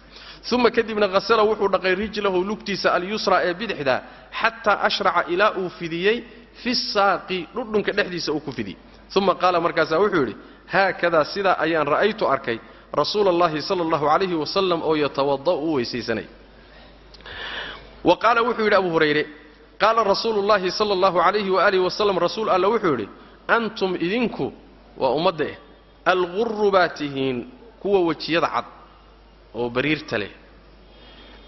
Uma kadibna qasala wuxuu dhaqay rijlahu lugtiisa alyusra ee bidixda xataa ashraca ilaa uu fidiyey fi saaqi dhudhunka dhexdiisa uu ku fidiyey. Uma qaala markaasaa wuxuu yidhi haakadaa sidaa ayaan ra'aytu arkay rasuula allahi sala allahu calayhi wasalam oo yatawada'u u weysaysanay. Wa qaala wuxuu yidhi abu hurayre qaala rasuulu llahi sala allahu calayhi waaalih wasalam rasuul alla wuxuu yidhi antum idinku waa ummadda eh alguru baa tihiin kuwa wejiyada cad oo bariirta leh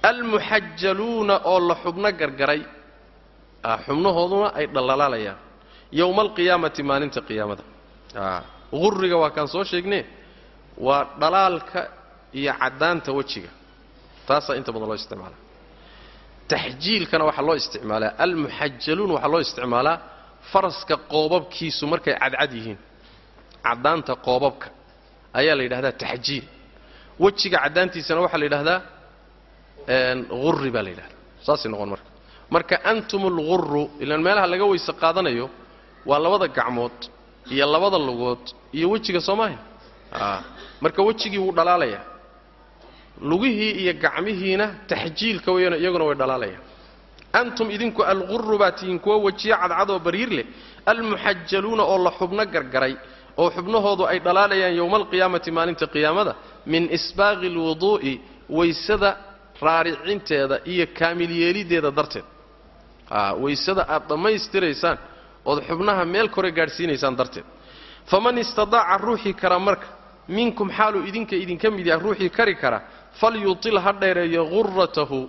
almuxajaluuna oo la xubno gargaray xubnahooduna ay dhallalaalayaan yowma alqiyaamati maalinta qiyaamada guriga waa kaan soo sheegne waa dhalaalka iyo caddaanta wejiga taasaa inta badan loo isticmaalaa taxjiilkana waxaa loo isticmaalaa almuxajaluun waxaa loo isticmaalaa faraska qoobabkiisu markay cadcad yihiin caddaanta qoobabka. Ayaa la yidhahdaa taxjiil. Wejiga caddaantiisana waxaa la yidhahdaa hurri baa la yidhahdaa. Saasay noqon marka. Marka antum algurru ilaan meelaha laga weyse qaadanayo waa labada gacmood iyo labada lugood iyo wejiga soomaaha marka wejigii wuu dhalaalayaa lugihii iyo gacmihiina taxjiilka weyana iyaguna way dhalaalayaan. Antum idinku algurru baa tihiin kuwa wejiyo cadcadoo bariir leh. Almuxajaluuna oo la xubno gargaray oo xubnahoodu ay dhalaalayaan yowma alqiyaamati maalinta qiyaamada min isbaaqi alwuduu'i waysada raaricinteeda iyo kaamil yeeliddeeda darteed. Waysada aad dhammaystiraysaan ood xubnaha meel kore gaadhsiinaysaan darteed. Faman istadaaca ruuxii kara marka minkum xaaluu idinka idinka mid yaha ruuxii kari kara falyutil ha dheereeyo gurratahu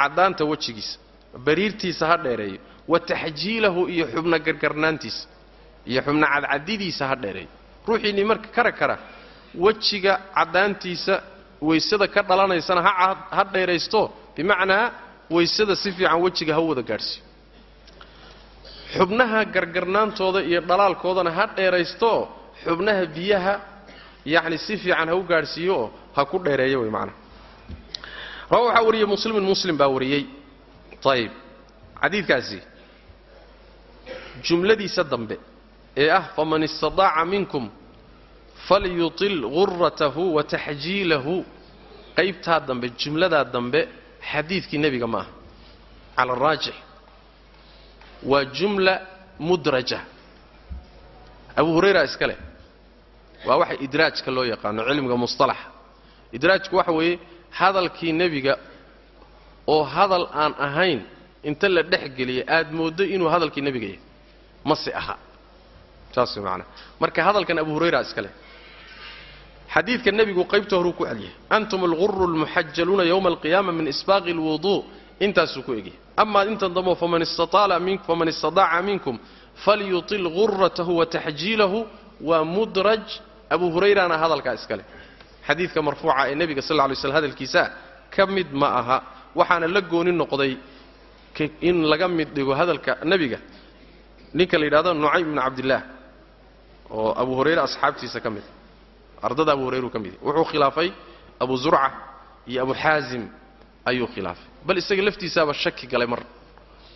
caddaanta wejigiisa bariirtiisa ha dheereeyo wa taxjiilahu iyo xubno gargarnaantiisa iyo xubno cadcadidiisa ha dheereeyo ruuxiinii marka kara kara wejiga caddaantiisa waysada ka dhalanaysana ha dheeraysto bimacnaa waysada si fiican wejiga ha wada gaadhsiiyo. Xubnaha gargarnaantooda iyo dhalaalkoodana ha dheeraysto xubnaha biyaha yacni si fiican ha u gaadhsiiyo oo ha ku dheereeyo way macnaha rawa waxaa wariyey muslimin muslim baa wariyey ayib xadiidkaasi. Jumladiisa dambe ee ah faman istadaaca minkum falyutil gurratahu wa taxjiilahu qaybtaa dambe jumladaa dambe xadiidkii nebiga ma aha. Cala araajix waa jumla mudraja. Abu hurayra iska leh. Waa waxa idraajka loo yaqaano cilmiga mustalaxa idraajku waxa weeye hadalkii nebiga oo hadal aan ahayn inta la dhex geliya aad mooddo inuu hadalkii nebiga yahay. Mase aha way macanaha marka hadalkan abu hurayra iska leh. Xadiidka nebigu qaybta horuu ku celyahay antum alguru almuxajaluuna yowma alqiyaama min isbaaqi alwuduu intaasuu ku egyahay amaa intan dambo faman istadaaca minkum falyutil gurratahu wa taxjiilahu waa mudraj. Abu hurayrana hadalkaa iska leh. Xadiidka marfuuca ee nebiga sal lla lay slam hadalkiisa ka mid ma aha. Waxaana la gooni noqday in laga mid dhigo hadalka nebiga. Ninka la yidhahdo nucaym ibnu cabdillaah oo abu hurayre asxaabtiisa ka mid ardada abu hurayru ka mid wuxuu khilaafay abu zurca iyo abu xaasim ayuu khilaafay. Bal isaga laftiisaaba shaki galay mar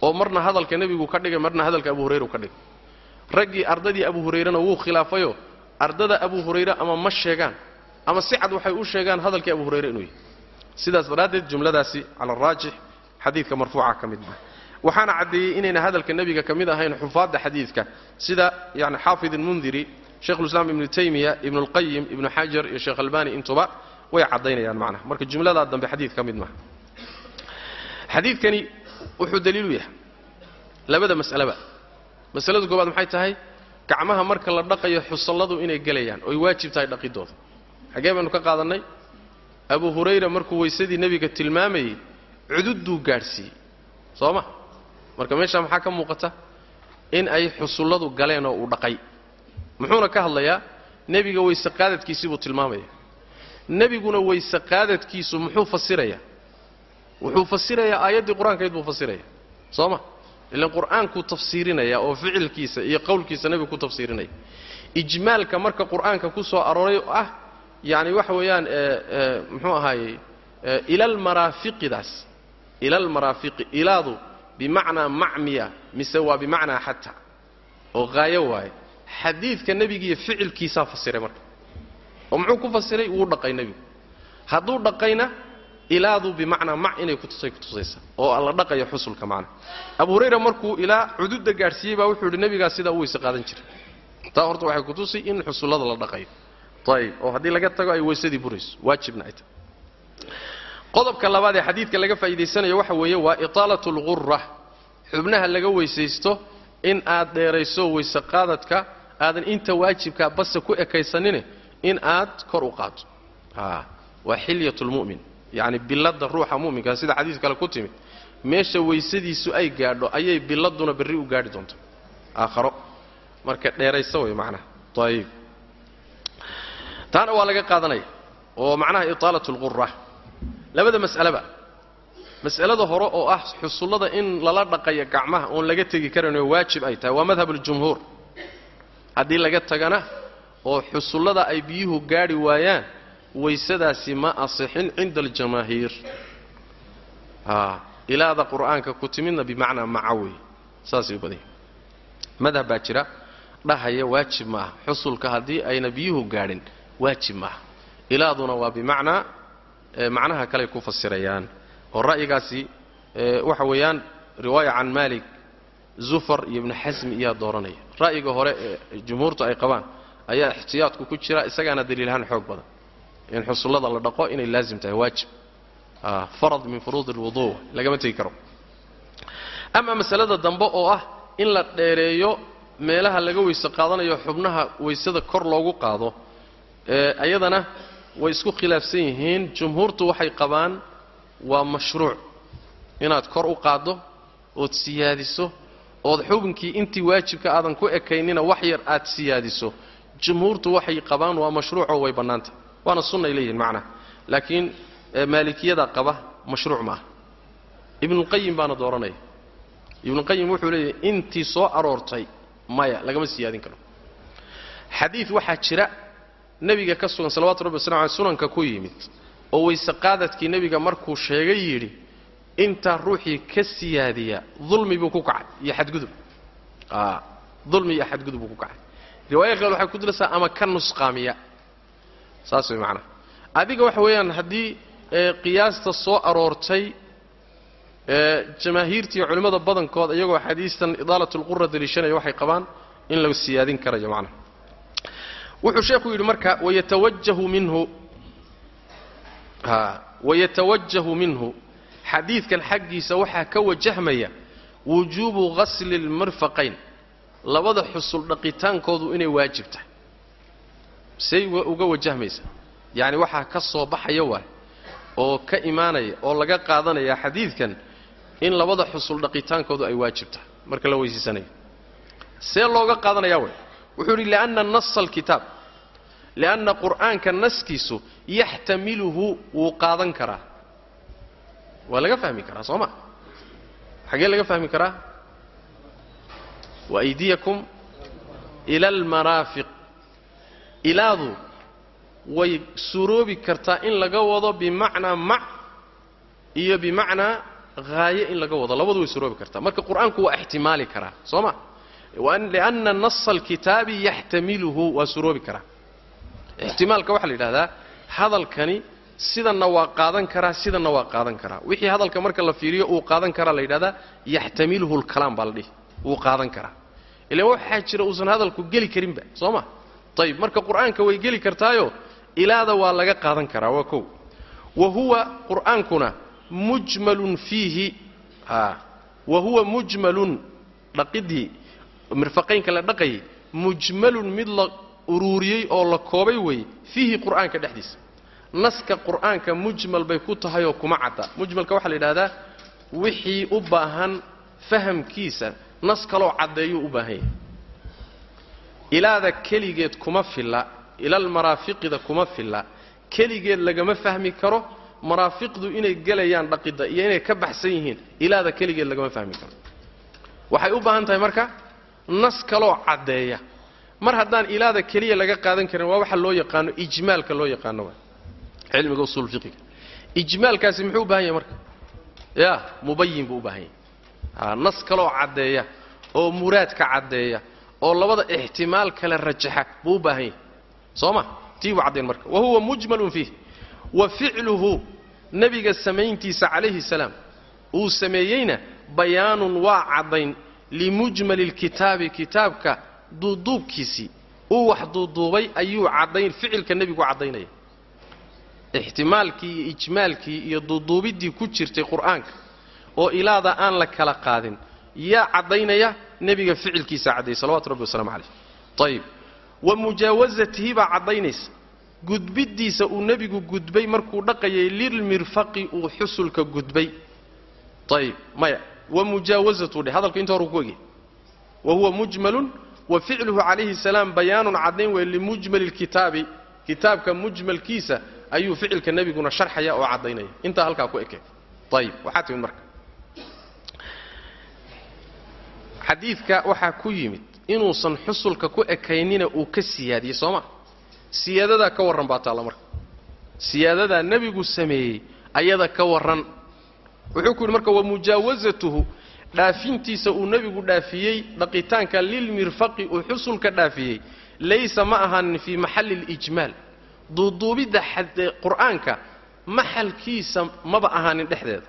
oo marna hadalka nebigu ka dhigay marna hadalka abu hurayru ka dhigay. Raggii ardadii abu hurayrena wuu khilaafayoo ardada abu hurayre ama ma sheegaan ama si cad waxay u sheegaan hadalkii abu hurayre inuu yahay. Sidaas daraaddeed jumladaasi cala araajix xadiidka marfuuca ka mid ma waxaana caddeeyey inayna hadalka nebiga ka mid ahayn xufaadda xadiidka sida yani xaafid almundiri sheikhulislaam ibnu taymiya ibnu lqayim ibnu xajar iyo sheekh albani intuba way caddaynayaan macnaha. Marka jumladaa dambe xadiid ka mid maha xadiidkani wuxuu daliilu yahay labada mas'aleba masalada koobaad maxay tahay? Gacmaha marka la dhaqayo xusalladu inay gelayaan oy waajib tahay dhaqidooda. Xaggee baynu ka qaadannay? Abu hurayra markuu weysadii nebiga tilmaamayey cududduu gaadhsiiyey. Soo ma marka meeshaa maxaa ka muuqata? In ay xusulladu galeen oo uu dhaqay. Muxuuna ka hadlayaa nebiga weyse qaadadkiisii buu tilmaamaya. Nebiguna weyse qaadadkiisu muxuu fasirayaa wuxuu fasirayaa aayaddii qur'aankayd buu fasiraya. Soo ma? Ilan qur'aankuu tafsiirinaya oo ficilkiisa iyo qowlkiisa nebigu ku tafsiirinaya. Ijmaalka marka qur'aanka ku soo arooray oo ah yacni waxa weeyaan muxuu ahaayey ilalmaraafiqidaas ilalmaraafiqi ilaadu bimacnaa macmiya mise waa bimacnaa xata oo haayo waaye xadiidka nebigiiyo ficilkiisaa fasiray marka. Oo muxuu ku fasiray? Wuu dhaqay nebigu. Hadduu dhaqayna ilaadu bimacnaa mac inay kutusay kutusaysaa oo la dhaqayo xusulka macna. Abu hurayra markuu ilaa cududda gaadhsiiyey baa wuxuu yidhi nebigaas sidaa u weyse qaadan jiray. Taa horta waxay kutusi in xusullada la dhaqayo. Ayib oo haddii laga tago ay weysadii burayso. Waajibna ay tahay qodobka labaad ee xadiidka laga faa'iidaysanayo waxa weeye waa itaalatu lghura xubnaha laga weysaysto in aad dheerayso weyse qaadadka aadan inta waajibkaa base ku ekaysanine in aad kor u qaado waa xilyat lmu'min yacni billadda ruuxa mu'minka sida xadiis kale ku timid. Meesha weysadiisu ay gaadho ayay biladuna berri u gaadhi doonta aakharo. Marka dheerayso way macnaha. Ayib taana waa laga qaadanaya oo macnaha itaalat lqura labada mas'aleba mas'alada hore oo ah xusullada in lala dhaqayo gacmaha oon laga tegi karanoo waajib ay tahay waa madhab aljumhuur haddii laga tagana oo xusullada ay biyuhu gaadhi waayaan waysadaasi ma asixin cinda aljamaahiir ilaada qur'aanka ku timidna bimacnaa maca wey saasay u badan yahi madhab baa jira dhahaya waajib ma aha xusulka haddii ayna biyuhu gaadhin waajib ma aha ilaaduna waa bimacnaa macnaha kaley ku fasirayaan. Oo ra'yigaasi waxa weeyaan riwaaya can maalik zufar iyo ibnu xasmi iyaa dooranaya. Ra'yiga hore ee jumhuurtu ay qabaan ayaa ixtiyaadku ku jira isagaana daliilahaan xoog badan. In xusullada la dhaqo inay laazim tahay waajib. Farad min furuud alwuduu lagama tegi karo. Ama masalada dambe oo ah in la dheereeyo meelaha laga weyse qaadanayo xubnaha weysada kor loogu qaado ayadana way isku khilaafsan yihiin jumhuurtu waxay qabaan waa mashruuc. Inaad kor u qaaddo ood siyaadiso ood xubinkii intii waajibka aadan ku ekaynina wax yar aad siyaadiso. Jumhuurtu waxay qabaan waa mashruucoo way bannaantah waana sunnay leeyihiin macnaha laakiin maalikiyada qaba mashruuc maaha ibnuqayim baana dooranaya ibnuqayim wuxuu leeyahy intii soo aroortay maya lagama siyaadin karo. Xadiid waxaa jira nebiga ka sugan salawatu rabbi waslamu aley sunanka ku yimid oo weyse qaadadkii nebiga markuu sheegay yidhi intaa ruuxii ka siyaadiya dulmi buu ku kacay iyo xadgudub. Dulmi iyo xadgudub buu ku kacay. Riwaaya kale waxay ku diraysaa ama ka nusqaamiya. Saas way macnaha adiga waxa weeyaan haddii qiyaasta soo aroortay jamaahiirta iyo culimmada badankood iyagoo xadiistan idaalat lqura daliishanaya waxay qabaan in la siyaadin karayo macnaha wuxuu sheekhu yidhi marka wayatawajahu minhu. Wayatawajahu minhu. Xadiidkan xaggiisa waxaa ka wajahmaya wujuubu ghasli lmirfaqayn labada xusul dhaqitaankoodu inay waajib tahay. Say uga wajahmaysa. Yacni waxaa ka soo baxaya waay oo ka imaanaya oo laga qaadanaya xadiidkan in labada xusul dhaqitaankoodu ay waajib tahay. Marka la weysiisanayo see looga qaadanaya way wuxuu yidhi lianna nasa alkitaab. Lianna qur'aanka naskiisu yaxtamiluhu wuu qaadan karaa. Waa laga fahmi karaa soo ma? Xagee laga fahmi karaa? Waaydiyakum ila almaraafiq ilaadu way suroobi kartaa in laga wado bimacnaa mac iyo bimacnaa haaye in laga wado. Labadu way suroobi kartaa. Marka qur'aanku waa ixtimaali karaa soo ma lianna nasa alkitaabi yaxtamiluhu waa suroobi karaa ixtimaalka waxaa la yidhahdaa hadalkani sidanna waa qaadan karaa sidanna waa qaadan karaa wixii hadalka marka la fiiriyo uu qaadan karaa la yidhahdaa yaxtamiluhu lkalaam baa la dhihi wuu qaadan karaa ilaan waxaa jira uusan hadalku geli karinba soo ma ayib marka qur'aanka way geli kartaayo ilaada waa laga qaadan karaa waa kow wa huwa qur'aankuna mujmalun fiihi wa huwa mujmalun dhaqidii mirfaqaynka la dhaqayay mujmalun mid la uruuriyey oo la koobay weeye fiihi qur'aanka dhexdiisa. Naska qur'aanka mujmal bay ku tahay oo kuma cadda. Mujmalka waxaa la yidhahdaa wixii u baahan fahamkiisa nas kaloo caddeeyuu u baahan. Yahay ilaada keligeed kuma filla ilal maraafiqida kuma filla. Keligeed lagama fahmi karo maraafiqdu inay gelayaan dhaqidda iyo inay ka baxsan yihiin ilaada keligeed lagama fahmi karo. Waxay u baahan tahay marka nas kaloo caddeeya. Mar haddaan ilaada keliya laga qaadan karin waa waxa loo yaqaano ijmaalka loo yaqaano waa cilmiga usuul fiqiga ijmaalkaasi muxuu u baahan yahay marka? Ya mubayin buu u baahan yahay. Nas kaloo caddeeya oo muraadka caddeeya oo labada ixtimaal kale rajaxa buu u baahan yahay. Soo ma? Tii buu caddayn marka. Wa huwa mujmalun fiih. Wa ficluhu nebiga samayntiisa calayhi salaam uu sameeyeyna bayaanun waa caddayn limujmali lkitaabi kitaabka duuduubkiisii. Uu wax duuduubay ayuu caddayn ficilka nebigu caddaynaya. Ixtimaalkii iyo ijmaalkii iyo duuduubiddii ku jirtay qur'aanka oo ilaada aan la kala qaadin yaa caddaynaya nebiga ficilkiisa caddeeyey salawatu rabbi wasalaamu calayh. Ayib wa mujaawasatihi baa caddaynaysa. Gudbiddiisa uu nebigu gudbay markuu dhaqayay lilmirfaqi uu xusulka gudbay. Ayib maya wa mujaawasatu dheh hadalku inta hor ku egey wa huwa mujmalun wa ficluhu calayhi salaam bayaanun caddayn weeye limujmali lkitaabi kitaabka mujmalkiisa ayuu ficilka nebiguna sharxaya oo caddaynaya intaa halkaa ku ekay ayib waxaa timid marka xadiidka waxaa ku yimid inuusan xusulka ku ekaynina uu ka siyaadiyey soo ma siyaadadaa ka warran baa taalla marka siyaadadaa nebigu sameeyey ayada ka warran wuxuu ku yidhi marka wa mujaawasatuhu dhaafintiisa uu nebigu dhaafiyey dhaqitaanka lilmirfaqi uu xusulka dhaafiyey laysa ma ahaanin fii maxalli اlijmaal duuduubidda qur'aanka maxalkiisa maba ahaanin dhexdeeda.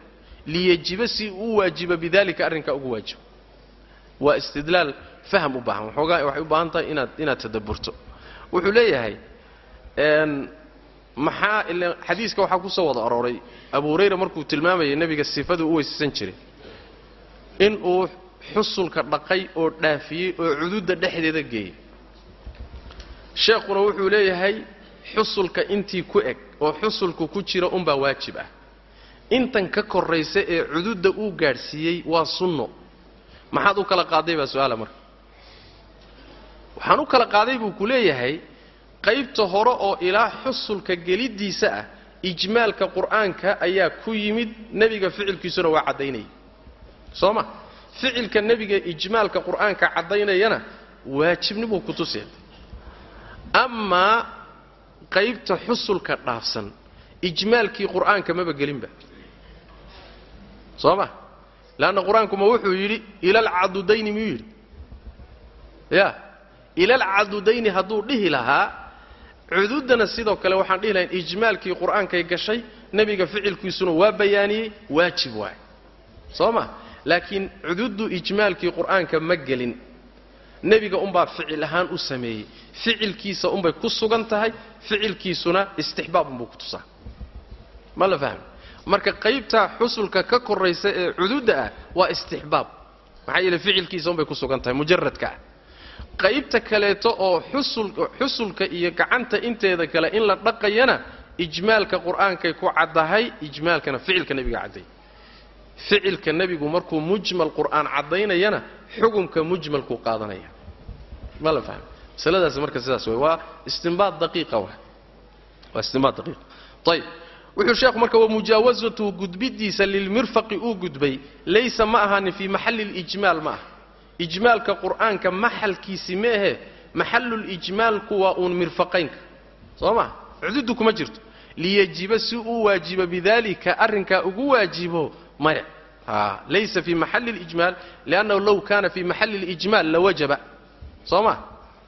Liyajiba si uu waajiba bidalika arrinkaa ugu waajibo waa istidlaal faham u baahan waxoogaa waxay u baahan tahay inaad inaad tadabburto. Wuxuu leeyahay maxaa ila xadiiska waxaa ku soo wada arooray? Abu hurayra markuu tilmaamayay nebiga sifaduu u weysaysan jiray. Inuu xusulka dhaqay oo dhaafiyey oo cududda dhexdeeda geeyey. Sheekhuna wuxuu leeyahay xusulka intii ku eg oo xusulku ku jira unbaa waajib ah. Intan ka korraysa ee cududda uu gaadhsiiyey waa sunno. Maxaad u kala qaaday baa su'aala marka. Waxaan u kala qaaday buu ku leeyahay qaybta hore oo ilaa xusulka geliddiisa ah ijmaalka qur'aanka ayaa ku yimid nebiga ficilkiisuna waa caddaynaya soo ma? Ficilka nebiga ijmaalka qur'aanka caddaynayana waajibnibuu ku tuseen amaa qaybta xusulka dhaafsan ijmaalkii qur'aanka maba gelinba. Soo ma? Leanna qur'aankuma wuxuu yidhi ilalcadudayni miyuu yidhi? Ya. Ilalcadudayni hadduu dhihi lahaa cududdana sidoo kale waxaan dhihi lahayn ijmaalkii qur'aankay gashay nebiga ficilkiisuna waa bayaaniyey waajib waay. Soo ma? Laakiin cududdu ijmaalkii qur'aanka ma gelin. Nebiga unbaa ficil ahaan u sameeyey. Ficilkiisa unbay ku sugan tahay ficilkiisuna istixbaab unbuu ku tusaa. Ma la fahmi? Marka qaybtaa xusulka ka korraysa ee cududda ah waa istixbaab. Maxaa yeele ficilkiisa unbay ku sugan tahay mujaradka ah qaybta kaleeto oo xusul xusulka iyo gacanta inteeda kale in la dhaqayana ijmaalka qur'aankay ku caddahay ijmaalkana ficilka nebiga cadday. Ficilka nebigu markuu mujmal qur'aan caddaynayana xukumka mujmalkuu qaadanaya. Ma la fahmi? Masaladaas marka sidaas wey waa istinbaad daqiiqa wa waa istinbaad daqiiqa. Ayib wuxuu sheekhu marka wamujaawasatuhu gudbiddiisa lilmirfaqi uu gudbay. Laysa ma ahaanin fii maxalli lijmaal ma aha ijmaalka qur'aanka maxalkiisi ma ahe waa uun mirfaqaynka. Soo ma? Cududdu kuma jirto. Liyajiba si uu waajibo bidalika arrinkaa ugu waajibo maya. Laysa fii maxalli lijmaal liannahu low kaana fii maxalli lijmaal lawajaba soo ma?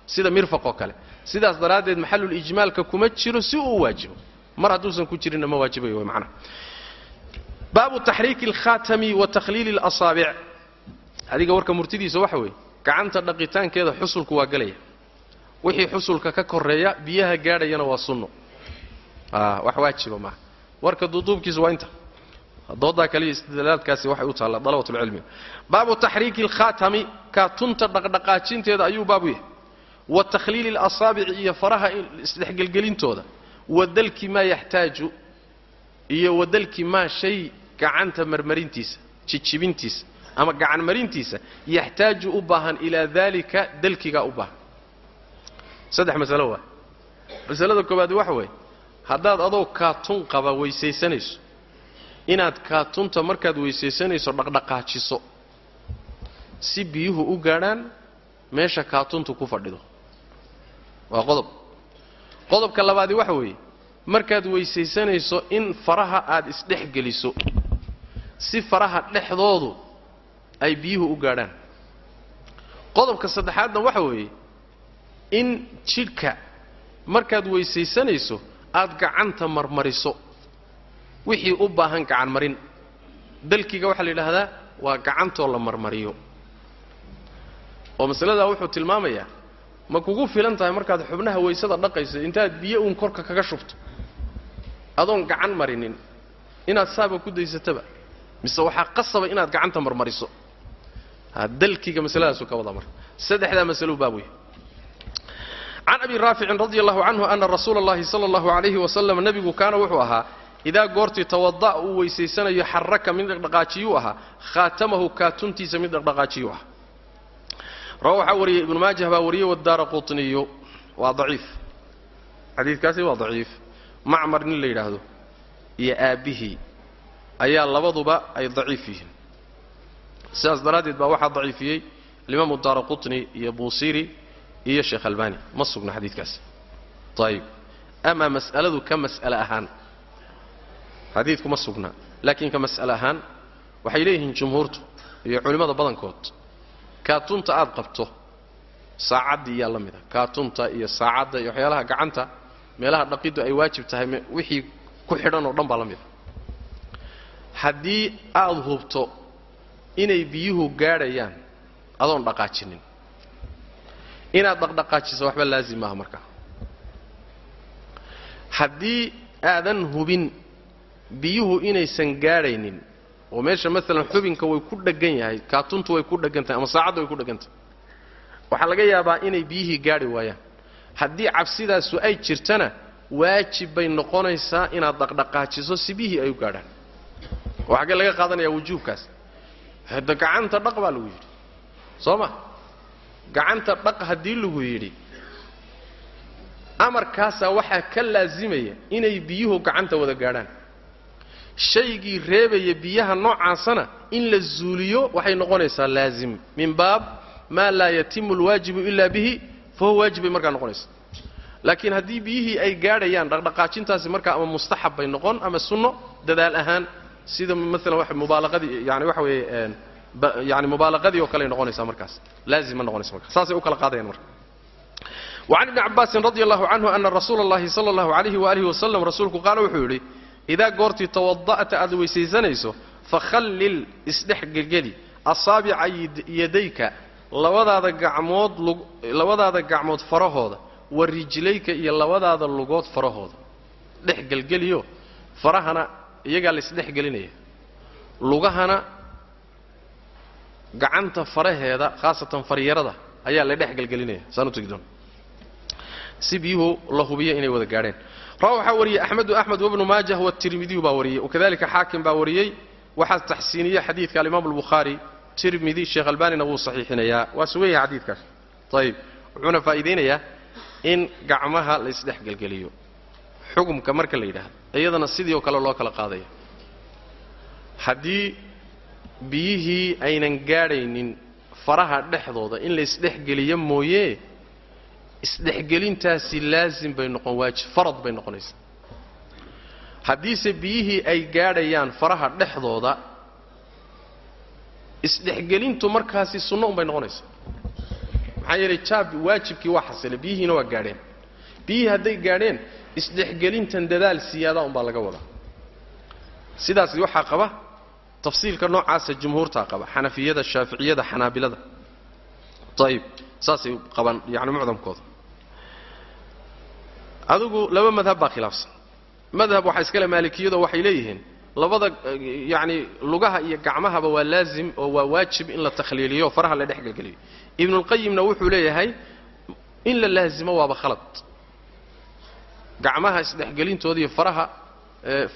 Sida mirfaq oo kale. Sidaas daraaddeed maxallulijmaalka kuma jiro si uu waajibo. Mar hadduusan ku jirinna ma waajibayo way macnaha baabu taxriiki alkhaatami wa takhliili اlasaabic adiga warka murtidiisa waxa weeye gacanta dhaqitaankeeda xusulku waa gelaya wixii xusulka ka koreeya biyaha gaadhayana waa sunno. Wax waajiba maaha. Warka duuduubkiisa waa inta. Doodaa kaliya istidlaalaadkaasi waxay u taallaa dalabatulcilmi baabu taxriiki alkhaatami kaatunta dhaqdhaqaajinteeda ayuu baabu yahay. Wa takhliili اlasaabici iyo faraha isdhexgelgelintooda wa dalki maa yaxtaaju iyo wa dalki maa shay gacanta marmarintiisa jijibintiisa ama gacan marintiisa yaxtaaju u baahan ilaa daalika dalkigaa u baahan. Saddex masalo waa. Masalada koowaad waxa weeye haddaad adoo kaatun qaba weysaysanayso inaad kaatunta markaad weysaysanayso dhaqdhaqaajiso si biyuhu u gaadhaan meesha kaatuntu ku fadhido. Waa qodob. Qodobka labaadi waxa weeye markaad weysaysanayso in faraha aad isdhex geliso si faraha dhexdoodu ay biyuhu u gaadhaan. Qodobka saddexaadna waxa weeye in jidhka markaad weysaysanayso aad gacanta marmariso. Wixii u baahan gacan marin. Dalkiga waxaa la yidhaahdaa waa gacantoo la marmariyo. Oo masaladaa wuxuu tilmaamayaa ma kugu filan tahay markaad xubnaha weysada dhaqayso intaad biyo uun korka kaga shubto. Adoon gacan marinin. Inaad saaba ku daysataba. Mise waxaa qasaba inaad gacanta marmariso dalkiga masaladaasu ka wada marka saddexdaa masalo baab wey can abi raaficin radi allahu canhu ana rasuula اllahi sala allahu alayhi wasalam nebigu kaana wuxuu ahaa idaa goortii tawada'a uu weysaysanayo xaraka mid dhaqdhaqaajiyuu ahaa khaatamahu kaatuntiisa mid dhaqdhaqaajiyuu ahaa rawa waxaa wariyey ibnu maajah baa wariyey wadaara qutniyu. Waa daciif. Xadiidkaasi waa daciif. Macmar nin la yidhaahdo iyo aabbihii ayaa labaduba ay daciif yihiin sidaas daraaddeed baa waxaa daciifiyey alimaamu daara qutni iyo buusiri iyo sheekh albani. Ma sugna xadiidkaasi ayib amaa mas'aladu ka mas'ale ahaan. Xadiidku ma sugna laakiin ka mas'ale ahaan waxay leeyihiin jumhuurtu iyo culimmada badankood. Kaatunta aad qabto saacaddii yaa la mida kaatunta iyo saacadda iyo waxyaalaha gacanta meelaha dhaqiddu ay waajib tahay wixii ku xidhan oo dhan baa la mida haddii aad hubto inay biyuhu gaadhayaan adoon dhaqaajinin. Inaad dhaqdhaqaajiso waxba laazim maaha markaa haddii aadan hubin biyuhu inaysan gaadhaynin oo meesha maalan xubinka way ku dheggan yahay kaatuntu way ku dheggan tahay ama saacadda way ku dheggan tahay waxaa laga yaabaa inay biyihii gaadhi waayaan. Haddii cabsidaasu ay jirtana waajib bay noqonaysaa inaad dhaqdhaqaajiso si biyihii ay u gaadhaan. Oo laga qaadanayaa wujuubkaas hadda gacanta dhaq baa lagu yidhi. Soo ma? Gacanta dhaq haddii lagu yidhi. Amarkaasaa waxaa ka laasimaya inay biyuhu gacanta wada gaadhaan. Shaygii reebaya biyaha noocaasana in la zuuliyo waxay noqonaysaa laazim. Min baab maa laa yatimu alwaajibu ilaa bihi fa huwa waajib bay markaa noqonaysa laakiin haddii biyihii ay gaadhayaan dhaqdhaqaajintaasi markaa ama mustaxab bay noqon ama sunno dadaal ahaan sida maalan mubaalaqadii yani waxa weeye yani mubaalaqadii oo kale ay markaas. Laazim ma noqonaysa markaas. Saasay u kala qaadayan marka. Wacan ibni cabbaasin radia allahu canhu ana rasuula allahi sala allahu alayhi waalihi wasalam rasuulku qaala wuxuu yidhi idaa goortii tawada'ta aad weysaysanayso fakhallil isdhex gegeli asaabica yadayka labadaada gacmood labadaada gacmood farahooda wa rijlayka iyo labadaada lugood farahooda. Dhex gelgeliyo farahana iyagaa laisdhexgelinaya lugahana gacanta faraheeda khaasatan faryarada ayaa la dhexgelgelinaya saan u tegi doona si biyuhu la hubiyo inay wada gaadheen. Rawa waxaa wariyey axmedu axmed wabnu maajah watirmidiyu baa wariyey. Wakadalika xaakim baa wariyey. Waxaa taxsiiniyey xadiidka alimaam albukhaari. Tirmidi sheekh albanina wuu saxiixinayaa waa sugan yahay xadiidkaas. Ayib wuxuuna faa'iidaynayaa in gacmaha la isdhexgelgeliyo xukumka marka la yidhaahdo. Iyadana sidii oo kale loo kala qaadaya haddii biyihii aynan gaadhaynin faraha dhexdooda in la isdhexgeliyo mooye isdhexgelintaasi laazim bay noqon waajib farad bay noqonaysaa. Haddiise biyihii ay gaadhayaan faraha dhexdooda isdhexgelintu markaasi sunno unbay noqonaysaa. Maxaa yeelay jaab waajibkii waa xasilay biyihiina waa gaadheen. Biyihii hadday gaadheen isdhexgelintan dadaal siyaada unbaa laga wadaa. Sidaasi waxaa qaba tafsiilka noocaasa jumhuurtaa qaba xanafiyada shaaficiyada xanaabilada. Ayib saasay qabaan yani mucdamkooda. Adigu laba madhab baa khilaafsan. Madhab waxaa iskale maalikiyado waxay leeyihiin labada yacni lugaha iyo gacmahaba waa laazim oo waa waajib in la takhliiliyo faraha la dhexgelgeliyo ibnulqayimna wuxuu leeyahay in la laazimo waaba khalad gacmaha isdhexgelintooda iyo faraha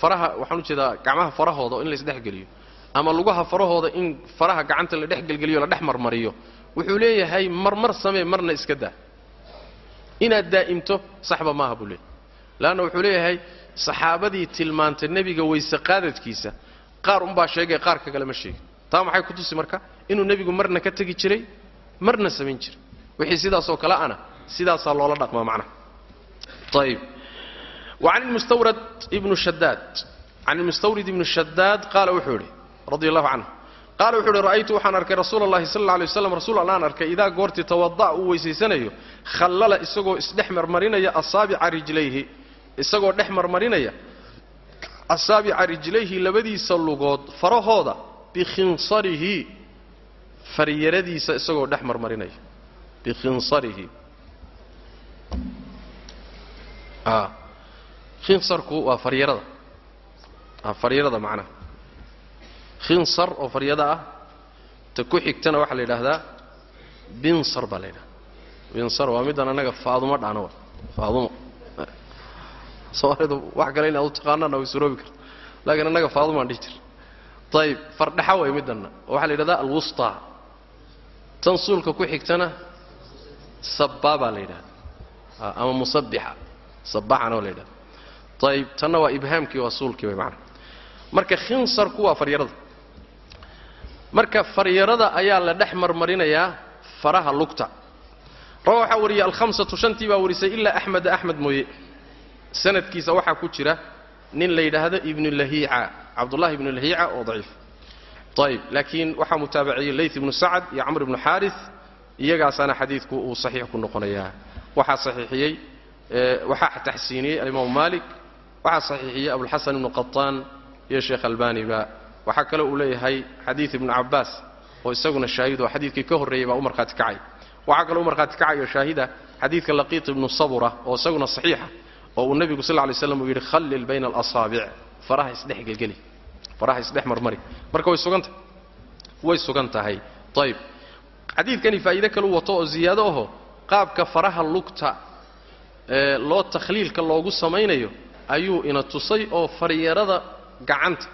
faraha waxaan u jeedaa gacmaha farahooda in la isdhexgeliyo. Ama lugaha farahooda in faraha gacanta la dhexgelgeliyo la dhex marmariyo wuxuu leeyahay marmar samee marna iska daa. Inaad daa'imto saxba maaha buu leeyahay. Leanna wuxuu leeyahay saxaabadii tilmaantay nebiga weyse qaadadkiisa qaar unbaa sheegay qaarka kale ma sheegin. Taa maxay ku tusi marka? Inuu nebigu marna ka tegi jiray marna samayn jiray. Wixii sidaasoo kale ana sidaasaa loola dhaqmaa macnaha an mustawrad ibnu shadaad can ilmustawrid ibnu shadaad qaala wuxuu yidhi radi allahu canhu qaala wuxuu ihi ra'aytu waxaan arkay rasuul allahi sal alla alay waslam rasuul allaan arkay idaa goortii tawada'a uu weysaysanayo khallala isagoo isdhex marmarinaya asaabica rijlayhi isagoo dhex marmarinaya asaabica rijlayhi labadiisa lugood farahooda bikhinsarihi faryaradiisa isagoo dhex marmarinaya bikhinsarihi khinsarku waa faryarada. Faryarada macnaha khinsar oo faryada ah ta ku xigtana waxaa la yidhaahdaa binsar baa la yidhahda binsar waa middan annaga faadumo dhaano faadumo soomaalidu wax kale inaad u taqaanaana way suroobi karta. Laakiin annaga faadumaan dhihi jir ayib fardhaxa way middanna. Oo waxaa la yidhahdaa alwustaa tan suulka ku xigtana sabbaa baa la yidhahda ama musabbixa sabbaxana waa la yidhahda ayib tanna waa ibhaamkii waa suulkii way macana marka khinsarku waa faryarada. Marka faryarada ayaa la dhex marmarinayaa faraha lugta. Rawa waxaa wariyey alhamsatu shantii baa warisay ilaa axmeda axmed mooye. Sanadkiisa waxaa ku jira nin la yidhaahdo ibnu lahiica cabdullahi ibnu lahiica oo daciif. Ayib laakiin waxaa mutaabaciyey layt ibnu sacad iyo camr ibnu xaaris iyagaasaana xadiidku uu saxiix ku noqonayaa. Waxaa saxiixiyey waxaa taxsiiniyey alimaamu maalik waxaa saxiixiyey abulxasan ibnu qataan iyo sheekh albaniba waxaa kale uu leeyahay xadiid ibnu cabbaas oo isaguna shaahid oo xadiidkii ka horreeyey baa u markhaati kacay. Waxaa kaloo u markhaati kacayo shaahida xadiidka laqiit ibnu sabura oo isaguna saxiixa oo uu nebigu sal lay slam uu yidhi khallil bayna alasaabic faraha isdhexgelgeli faraha isdhex marmari. Marka way sugan tahay. Way sugan tahay. Ayib xadiidkani faa'iide kalu wato oo ziyaado aho qaabka faraha lugta ee loo takhliilka loogu samaynayo ayuu ina tusay oo faryarada gacanta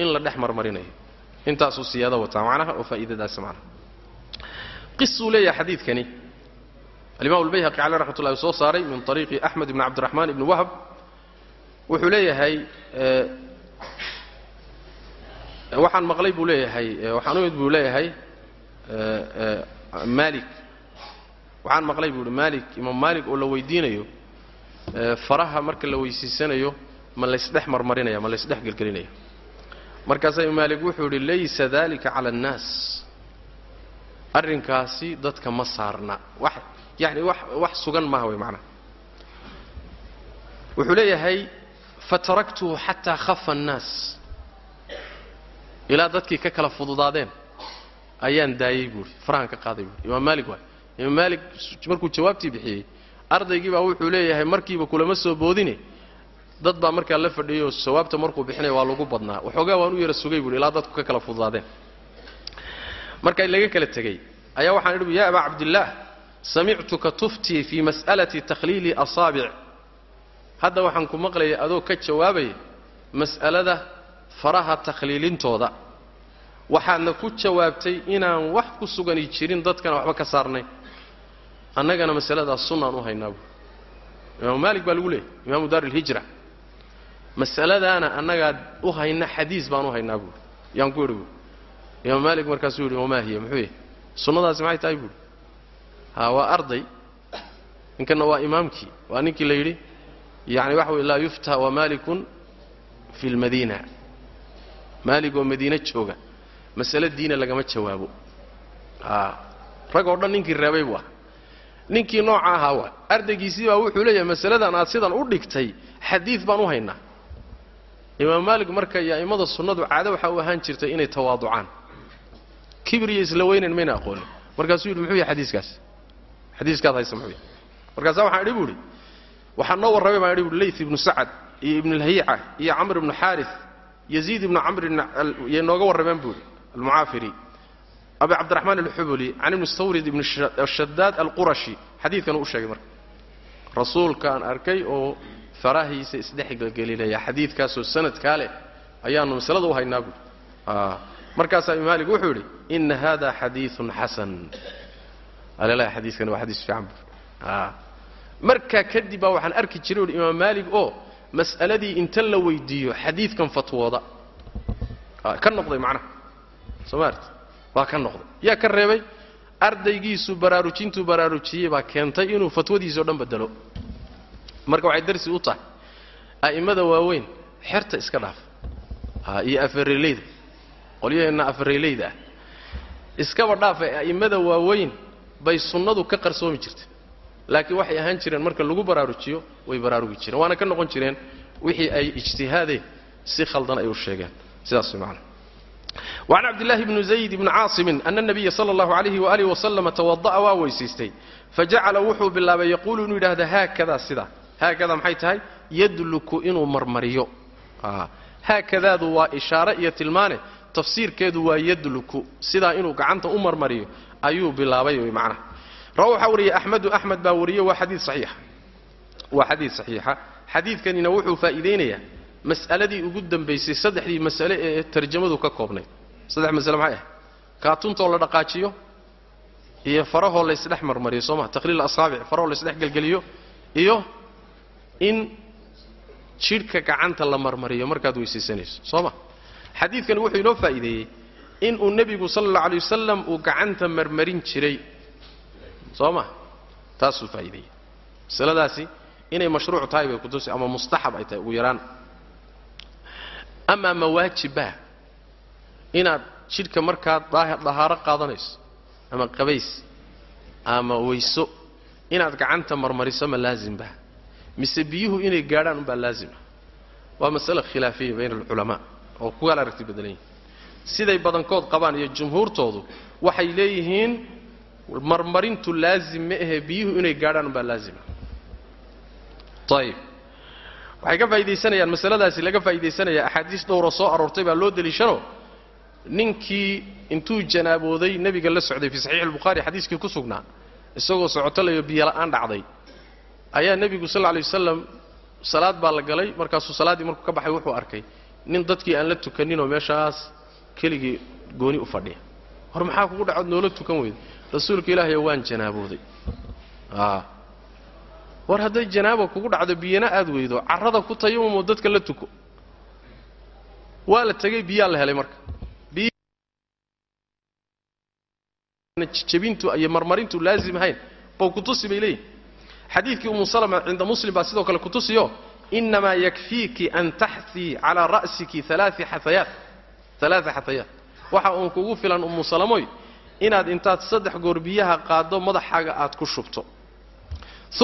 in la dhex marmarinayo. Intaasuu siyaado wataa macnaha oo faa'iidadaas macnaha. Qisuu leeyahay xadiidkani. Alimaam albayhaqi caleh raxmat ullahi soo saaray min طariiqi axmed ibn cabdiraxmaan ibni wahab. Wuxuu leeyahay waxaan maqlay buu leeyahay waxaan u mid buu leeyahay maalik. Waxaan maqlay buu ihi maalik imaam maalik oo la weydiinayo faraha marka la weysiisanayo ma laysdhex marmarinaya ma laysdhex gelgelinaya markaasaa imaam maalik wuxuu idhi laysa dalika cala annaas. Arrinkaasi dadka ma saarna. Wax yani wax wax sugan maaha way macnaha wuxuu leeyahay fataraktuhu xataa khafa annaas. Ilaa dadkii ka kala fududaadeen ayaan daayey buuhi farahan ka qaaday buui imaam maalik waay. Imaam maalik markuu jawaabtii bixiyey ardaygii baa wuxuu leeyahay markiiba kulama soo boodine. Dad baa markaa la fadhiyayoo jawaabta markuu bixinaya waa lagu badnaa. Waxoogaa waan u yara sugay buuhi ilaa dadku ka kala fududaadeen. Marka laga kala tegey ayaa waxaan idhi ya abaa cabdillaah samictuka tuftii fii mas'alati takhliili asaabic. Hadda waxaan ku maqlayay adoo ka jawaabaya mas'alada faraha takhliilintooda. Waxaadna ku jawaabtay inaan wax ku sugani jirin dadkana waxba ka saarnay annagana masaladaas sunnaan u haynaa buui imaamu maalik baa lagu leeyay imaamu daar ilhijra masaladaana annagaa u hayna xadiis baan u haynaa buui yaan ku idhi buui imaam maalik markaasuu yidhi wamaa hiya muxuu yahy sunnadaasi maxay tahay? buuhi ha waa arday. Ninkanna waa imaamkii. Waa ninkii la yidhi yacni waxa weye laa yufta wa maalikun fi lmadiina maalig oo madiine jooga. Masale diina lagama jawaabo a rag oo dhan ninkii reebay buu ah ninkii nooca ahaa waa wuxuu leeyahay masaladan aad sidan u dhigtay xadiid baan u haynaa. Imaam maalik marka iyo a'immada sunnadu caado waxaa u ahaan jirtay inay tawaaducaan. Kibir iyo isla weynan mayna aqoonin. Markaasuu yidhi muxuu yahay xadiiskaas? Xadiiskaad haysa muxuu yahay. Markaasaa waxaan idhi buuhi waxaa noo warramay baan idhi buui layth ibnu sacad iyo ibnulhayica iyo camr ibnu xaaris yaziid ibnu camr yay nooga warrameen buuhi almucaafiri abi cabdiraxmaan alxubuli can ibni stawrid ibni shadaad alqurashi. Xadiidkan uu u sheegay marka. Rasuulkaan arkay oo farahiisa isdhexgelgelinaya xadiidkaasoo sanadkaa leh ayaanu masalada u haynaa buui markaasaa imaam maalik wuxuu yidhi ina hada xadiiun xasan. Alelahi xadiiskani waa xadiis fiican buui markaa kadib baa waxaan arki jiray uhi imaam maalik oo mas'aladii inta la weydiiyo xadiidkan fatwooda ka noqday macnaha soo maarti waa ka noqday. Yaa ka reebay ardaygiisu baraarujintuu baraarujiyey baa keentay inuu fatwadiisao dhan bedelo. Marka waxay darsi u tahay a'immada waaweyn xerta iska dhaaf. Iyo afareleyda qolyaheenna afareleyda ah. Iskaba dhaafay a'immada waaweyn bay sunnadu ka qarsoomi jirtay. Laakiin waxay ahaan jireen marka lagu baraarujiyo way baraarugi jireen. Waana ka noqon jireen wixii ay ijtihaadeen si khaldan ay u sheegeen. Sidaas way وعن عبد الله بن زيد بن عاصم أن النبي صلى الله عليه وآله وسلم توضأ وويسيستي فجعل وحو بالله يقول إنه هذا هكذا سدا هكذا محيتهاي يدلك إنه مرمريو آه. هكذا ذو إشارة يتلمانه تفسير كذو يدلك سدا إنه قعنت أمر مريو أيوب بالله بيوي معنا روح وري أحمد أحمد باوريه وحديث صحيح وحديث صحيح حديث كان ينوحه فائدينيه mas'aladii ugu dambaysay saddexdii mas'ale ee tarjamadu ka koobnayd saddex masale maxay ah? Kaatuntoo la dhaqaajiyo iyo farahoo la ysdhex marmariyo soo ma? Taqliil asaabic farahoo la ysdhex gelgeliyo iyo in jidhka gacanta la marmariyo markaad weysaysanayso soo ma? Xadiidkani wuxuu inoo faa'iideeyey inuu nebigu sala allau alay wasalam uu gacanta marmarin jiray soo ma? Taasuu faa'iideeyey. Masaladaasi inay mashruuc tahay bay kutusi ama mustaxab ay tahay ugu yaraan amaa mawaajibaa inaad jidhka markaad dahaaro qaadanayso ama qabays ama weyso inaad gacanta marmariso ma laazimba. Mise biyuhu inay gaadhaan umbaa laazima waa masale khilaafiya bayna alculamaa oo ku kala aragti badan siday badankood qabaan iyo jumhuurtoodu waxay leeyihiin marmarintu laazim ma ahe biyuhu inay gaadhaan umbaa laazima ayib waxay ka faaidaysanayaan masaladaasi laga faa'iidaysanaya axaadiis dhowroo soo aroortay baa loo deliishanoo ninkii intuu janaabooday nebiga la socday fii saxiixi albukhaari xadiiskii ku sugnaa isagoo socotolayo biyola'aan dhacday. Ayaa nebigu sal alay wasalam salaad baa la galay markaasuu salaaddii markuu ka baxay wuxuu arkay nin dadkii aan la tukaninoo meeshaas keligii gooni u fadhiya. Hor maxaa kugu dhacood noola tukan weyda rasuulka ilaahayo waan janaabooday war hadday janaaba kugu dhacdo biyana aad weydo carrada ku tayamumoo dadka la tuko. Waa la tegey biyaa la helay marka. Jabintu iyo marmarintu laazim ahayn bow kutusi bay leeyihiin xadiidkii umu salama cinda muslim baa sidoo kale kutusiyo inamaa yakfiiki an taxtii calaa ra'siki alaaa xatayaat waxa uun kugu filan umu salamoy inaad intaad saddex goor biyaha qaaddo madaxaaga aad ku shubto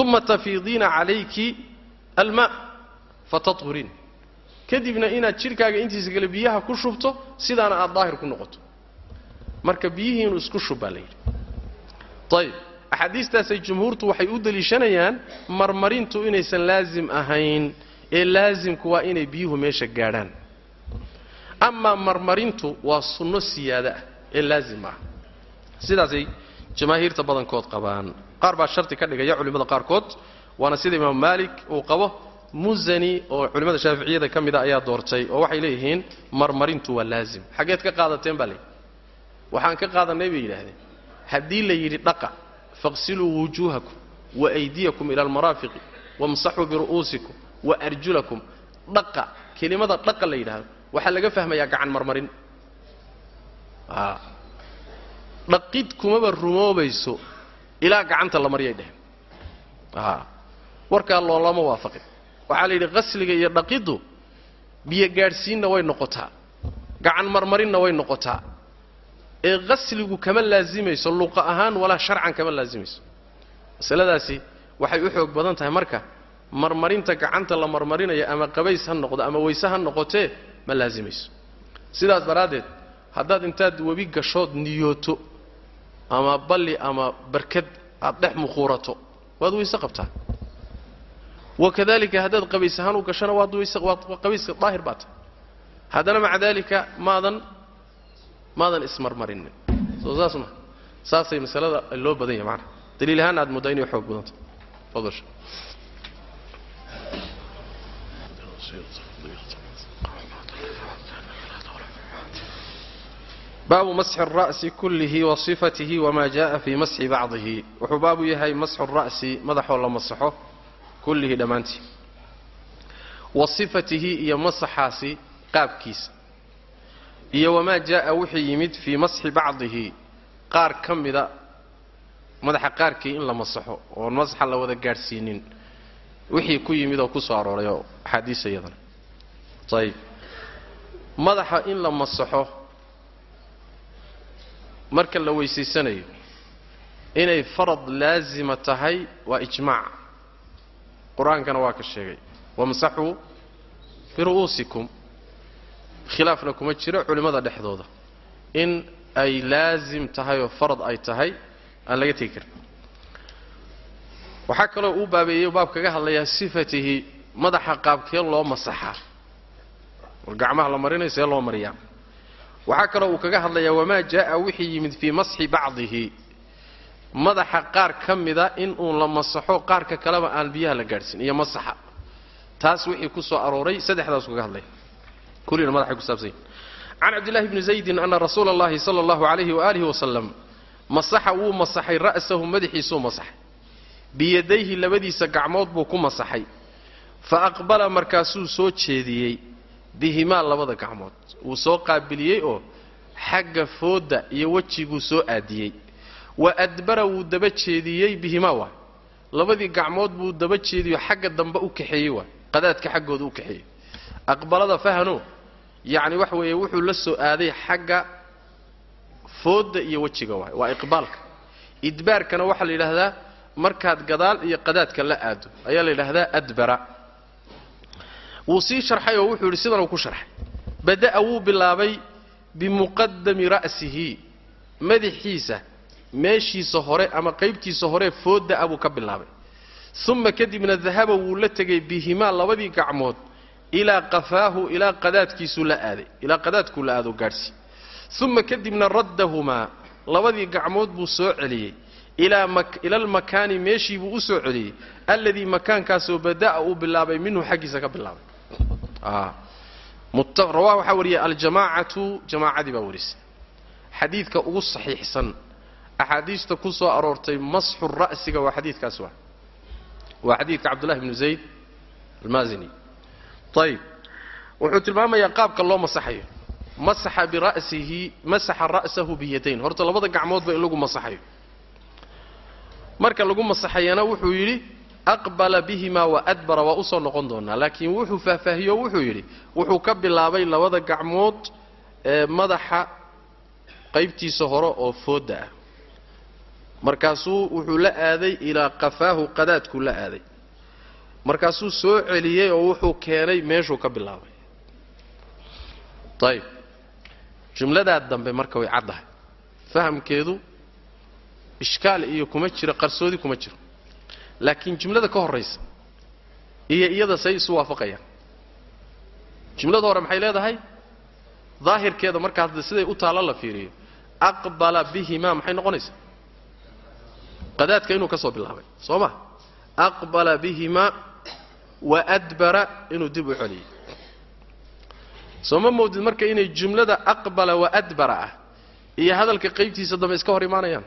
uma tafiidiina calayki almaa fataturiin kadibna inaad jidhkaaga intiisa kale biyaha ku shubto sidaana aad daahir ku noqoto marka biyihiinu isku shub baa la yidhi ayib axaadiistaasay jumhuurtu waxay u deliishanayaan marmarintu inaysan laazim ahayn ee laazimku waa inay biyuhu meesha gaadhaan amaa marmarintu waa sunno siyaada ah ee laazim ah sidaasay jamaahiirta badankood qabaan. Qaar baa sharti ka dhigaya culimmada qaarkood waana sida imaam maalik uu qabo musani oo culimmada shaaficiyada ka mida ayaa doortay oo waxay leeyihiin marmarintu waa laazim. Xaggeed ka qaadateen baa layidhi waxaan ka qaadanay bay yidhaahdeen. Haddii la yidhi dhaqa faqsiluu wujuuhakum wa aydiyakum ila almaraafiqi wamsaxuu biru'uusikum wa arjulakum. Dhaqa kelimada dhaqa la yidhaahdo waxaa laga fahmayaa gacan marmarin dhaqid kumaba rumoobayso ilaa gacanta la maryay dheheen. Warkaa loolama waafaqin. Waxaa la yidhi qasliga iyo dhaqiddu biyo gaadhsiinna way noqotaa. Gacan marmarinna way noqotaa. Ee qasligu kama laazimayso luqa ahaan walaa sharcan kama laazimayso masaladaasi waxay u xoog badan tahay marka marmarinta gacanta la marmarinayo ama qabays ha noqdo ama weyse ha noqotee ma laazimayso sidaas daraaddeed haddaad intaad webi gashood niyooto ama balli ama barkad aad dhex mukhuurato waad weyse qabtaa wakadalika haddaad qabays ahaan u gashona waad weyse waad daahir baa tahay haddana maca daalika maadan maadan ismarmarinin. Soo saas ma saasay masalada loo badan yahay macana daliil ahaan aad muddaa inay xoog badanta fadal baabu masxi ara'si kullihi wa sifatihi wamaa ja'a fii masxi bacdihi. Wuxuu baabu yahay masxu ra'si madaxoo la masaxo kullihi dhammaantii. Wa sifatihi iyo masaxaasi qaabkiisa. Iyo wamaa jaa'a wuxuu yimid fii masxi bacdihi. Qaar ka mida madaxa qaarkii in la masaxo oon masaxa la wada gaadhsiinin wixii ku yimid oo ku soo arooray oo axaadiis iyadana ayib madaxa in la masaxo marka la weysaysanayo inay farad laasima tahay waa ijmaac. Qur'aankana waa ka sheegay wamsaxuu biru'uusikum khilaafna kuma jiro culimmada dhexdooda. In ay laasim tahay oo farad ay tahay aan laga tegi karin. Waxaa kaloo uu baabeeyey baab kaga hadlayaa sifatihi madaxa qaabkee loo masaxaa. War gacmaha la marinayo see loo mariyaa waxaa kaloo uu kaga hadlayaa wamaa jaa'a wixii yimid fii masxi bacdihi. Madaxa qaar ka mida inuun la masaxo qaarka kaleba aan biyaha la gaadhsin iyo masaxa. Taas wixii ku soo arooray saddexdaasuu kaga hadlaya kullina madaxay ku saabsan yihiin can cabdillahi bni zaydin ana rasuula allahi sala allahu calayhi waalihi wasalam masaxa wuu masaxay ra'sahu madaxiisuu masaxay. Biyadayhi labadiisa gacmood buu ku masaxay. Fa aqbala markaasuu soo jeediyey bihimaa labada gacmood. Wuu soo qaabiliyey oo xagga foodda iyo wejiguu soo aadiyey. Wa adbara wuu daba jeediyey bihimaa waay labadii gacmood buu daba jeediyo xagga dambe u kaxeeyey waay qadaadka xaggooda u kaxeeyey. Aqbalada fahano yacni waxa weeye wuxuu la soo aaday xagga foodda iyo wejiga waay waa iqbaalka. Idbaarkana waxaa la yidhaahdaa markaad gadaal iyo qadaadka la aado ayaa la yidhaahdaa adbara wuu sii sharxay oo wuxuu yidhi sidan uu ku sharxay. Bada'a wuu bilaabay bimuqadami ra'sihi. Madaxiisa meeshiisa hore ama qaybtiisa hore foodda a buu ka bilaabay. Uma kadibna dahaba wuu la tegay bihimaa labadii gacmood ilaa qafaahu ilaa qadaadkiisuu la aaday ilaa qadaadkuu la aado gaadhsii uma kadibna raddahumaa labadii gacmood buu soo celiyey ila almakaani meeshii buu u soo celiyey alladii makaankaasoo bada'a uu bilaabay minhu xaggiisa ka bilaabay rawah waxaa wariyay aljamaacatu jamaacadii baa warisay. xadiidka ugu saxiixsan axaadiista ku soo aroortay masxu ra'siga waa xadiidkaas waa. Waa xadiidka cabdullahi bnu zayd almaazini ayib wuxuu tilmaamayaa qaabka loo masaxayo. Masaxa bira'sihi masaxa ra'sahu biyadayn. Horta labada gacmoodba in lagu masaxayo. Marka lagu masaxayana wuxuu yidhi aqbala bihimaa wa adbara waa u soo noqon doonaa. Laakiin wuxuu faahfaahiyo wuxuu yidhi wuxuu ka bilaabay labada gacmood ee madaxa qaybtiisa hore oo foodda ah. Markaasuu wuxuu la aaday ilaa qafaahu qadaadkuu la aaday. Markaasuu soo celiyey oo wuxuu keenay meeshuu ka bilaabay. Ayib jumladaa dambe marka way caddahay. Fahamkeedu ishkaal iyo kuma jiro qarsoodi kuma jiro laakiin jumlada ka horraysa iyo iyada say isu waafaqayaan. Jumlada hore maxay leedahay? Daahirkeeda markaa hadda siday u taalla la fiiriyo aqbala bihimaa maxay noqonaysaa qadaadka inuu ka soo bilaabay soo ma? Aqbala bihimaa wa adbara inuu dib u celiyey soo ma moodid marka inay jumlada aqbala wa adbara ah iyo hadalka qaybtiisa dambe iska hor imaanayaan?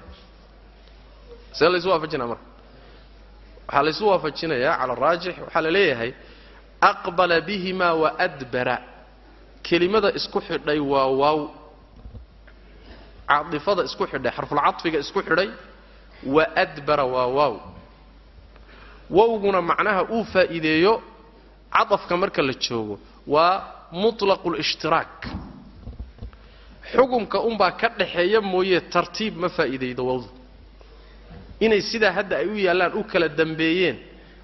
See laysu waafajinaa marka waxaa laysu waafajinayaa cala araajix waxaa la leeyahay aqbala bihimaa wa adbara. Kelimada isku xidhay waa waaw. Caadifada isku xidhay xarfulcadfiga isku xidhay wa adbara waa waaw. Wowguna macnaha uu faa'iideeyo cadafka marka la joogo waa mutlaqu lishtiraak xukumka unbaa ka dhaxeeya mooye tartiib ma faa'iidaydo wawdu inay sidaa hadda ay u yaallaan u kala dambeeyeen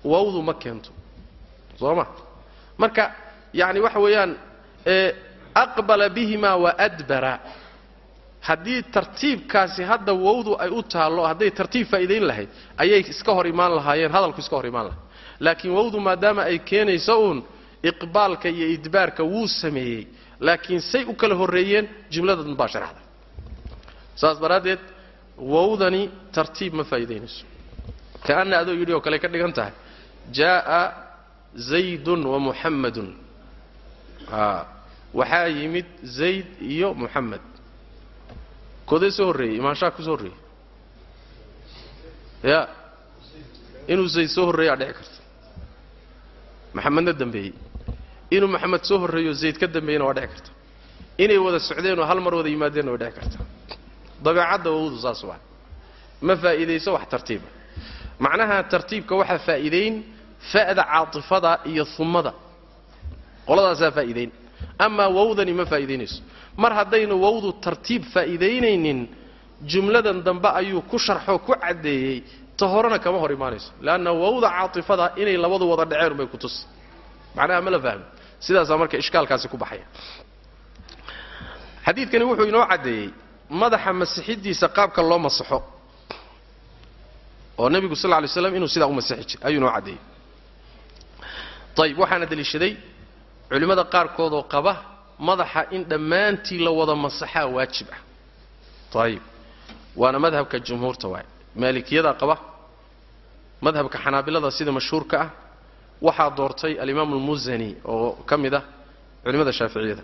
wawdu ma keento. Soo ma? Marka yacni waxa weeyaan aqbala bihimaa wa adbara. Haddii tartiibkaasi hadda wawdu ay u taallo hadday tartiib faa'iidayn lahayd ayay iska hor imaan lahaayeen hadalku iska hor imaan lahay laakiin wawdu maadaama ay keenayso uun iqbaalka iyo idbaarka wuu sameeyey. Laakiin say u kala horreeyeen jumladan baa sharaxda saas daraaddeed wowdani tartiib ma faa'iidaynayso. Ka'anna adoo yidhi oo kale ka dhigan tahay jaa'a zaydun wa muxammadun a waxaa yimid zayd iyo muxamed koodee soo horreeyey imaanshaha ku horreeyey? Ya inuu zayd soo horreeyaa dhici karta maxamedna dambeeyey. Inuu maxamed soo horreeyo zayd ka dambeeyena waa dhici karta inay wada socdeen oo hal mar wada yimaadeenna waa dhici karta dabeecadda wawdu saas waa. Ma faa'iidayso wax tartiiba macnaha tartiibka waxaa faa'iidayn fa'da caatifada iyo humada qoladaasaa faa'iidayn. Amaa wawdani ma faa'iidaynayso. Mar haddaynu wawdu tartiib faa'iidaynaynin jumladan dambe ayuu ku sharxoo ku caddeeyey ta horena kama hor imaanayso. Leanna wawda caatifada inay labadu wada dhaceen bay ku tusi. Macnaha ma la fahmi sidaasaa marka ishkaalkaasi ku baxaya. Xadiidkani wuxuu inoo caddeeyey madaxa masixiddiisa qaabka loo masaxo oo nebigu sal ly slam inuu sidaa u masixi jiray ayuu inoo caddeeyey ayib waxaana deliishaday culimmada qaarkoodoo qaba madaxa in dhammaantii la wada masaxaa waajib ah. Ayib waana madhabka jumhuurta waay maalikiyadaa qaba madhabka xanaabilada sida mashhuurka ah waxaa doortay alimaamu almusani oo ka mid ah culimmada shaaficiyada.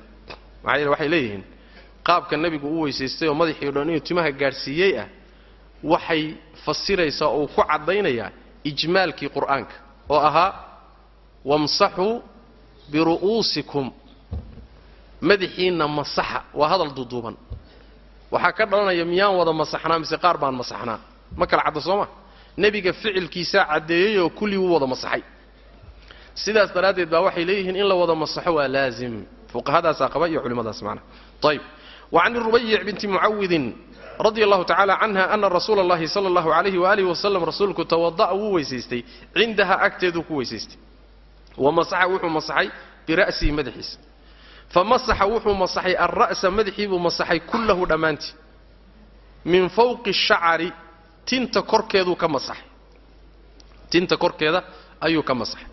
Maxaa yeele waxay leeyihiin qaabka nebigu u weysaystay oo madaxii o dhan inuu timaha gaadhsiiyey ah waxay fasiraysaa oo ku caddaynayaa ijmaalkii qur'aanka oo ahaa wamsaxuu biru'uusikum. Madaxiinna masaxa waa hadal duuduuban. Waxaa ka dhalanaya miyaan wada masaxnaa mise qaar baan masaxnaa? Ma kala cadda soo ma? Nebiga ficilkiisaa caddeeyey oo kullii wuu wada masaxay. Sidaas daraaddeed baa waxay leeyihiin in la wada masaxo waa laazim. Fuqahadaasaa qaba iyo culimmadaas macna. Ayb wacan rubayic binti mucawidin radia allahu tacala canha ana rasuula allahi sala allahu alayhi waalihi wasalam rasuulku tawada'a wuu weysaystay cindaha agteeduu ku weysaystay wa masaxa wuxuu masaxay bira'sihi madaxiisa fa masaxa wuxuu masaxay alra'sa madaxii buu masaxay kullahu dhammaantii min fawqi shacari tinta korkeeduu ka masaxay tinta korkeeda ayuu ka masaxay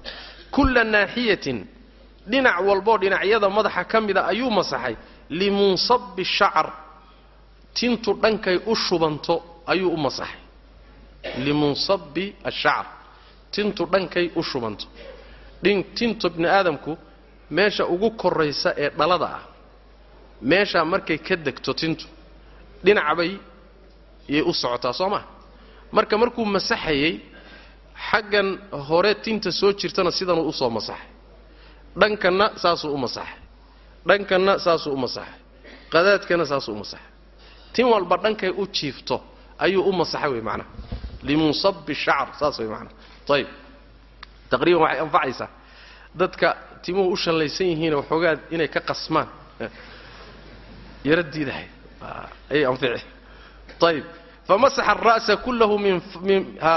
kulla naaxiyatin dhinac walboo dhinacyada madaxa ka mida ayuu masaxay limunsabi shacar tintu dhankay u shubanto ayuu u masaxay. Limunsabi ashacar tintu dhankay u shubanto. Tintu bni aadamku meesha ugu koraysa ee dhalada ah. Meeshaa markay ka degto tintu. Dhinacbay yay u socotaa soo maa marka markuu masaxayey xaggan hore tinta soo jirtana sidanuu u soo masaxay. Dhankanna saasuu u masaxay dhankanna saasuu u masaxay qadaadkana saasuu u masaxay tin walba dhankay u jiifto ayuu u masaxay wey macnaha limunsabi shacar saas wey macnaha ayib taqriiban waxay anfacaysaa. Dadka timuhu u shallaysan yihiin waxoogaa inay ka qasmaan. Yaro diidahay. Ayay anfici ayib famasaxa ara'sa kullahu min ha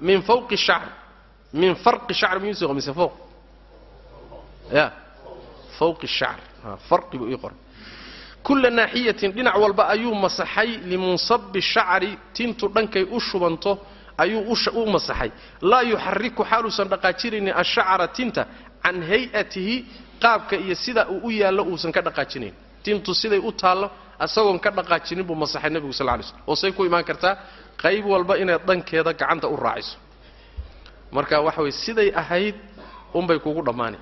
min fawqi shacr min farqi shacr miyuusi mise fawq? Ya. Fawqi shacr farqi buu ii qoray. Kulla naaxiyatin dhinac walba ayuu masaxay limunsabi shacri tintu dhankay u shubanto ayuu u masaxay. Laa yuxariku xaaluusan dhaqaajinaynin ashacra tinta can hay'atihi qaabka iyo sida uu u yaallo uusan ka dhaqaajinayn. Tintu siday u taallo asagoon ka dhaqaajinin buu masaxay nebigu sal lay slm oo say ku imaan kartaa qayb walba inaad dhankeeda gacanta u raaciso. Marka waxa weye siday ahayd unbay kugu dhammaanay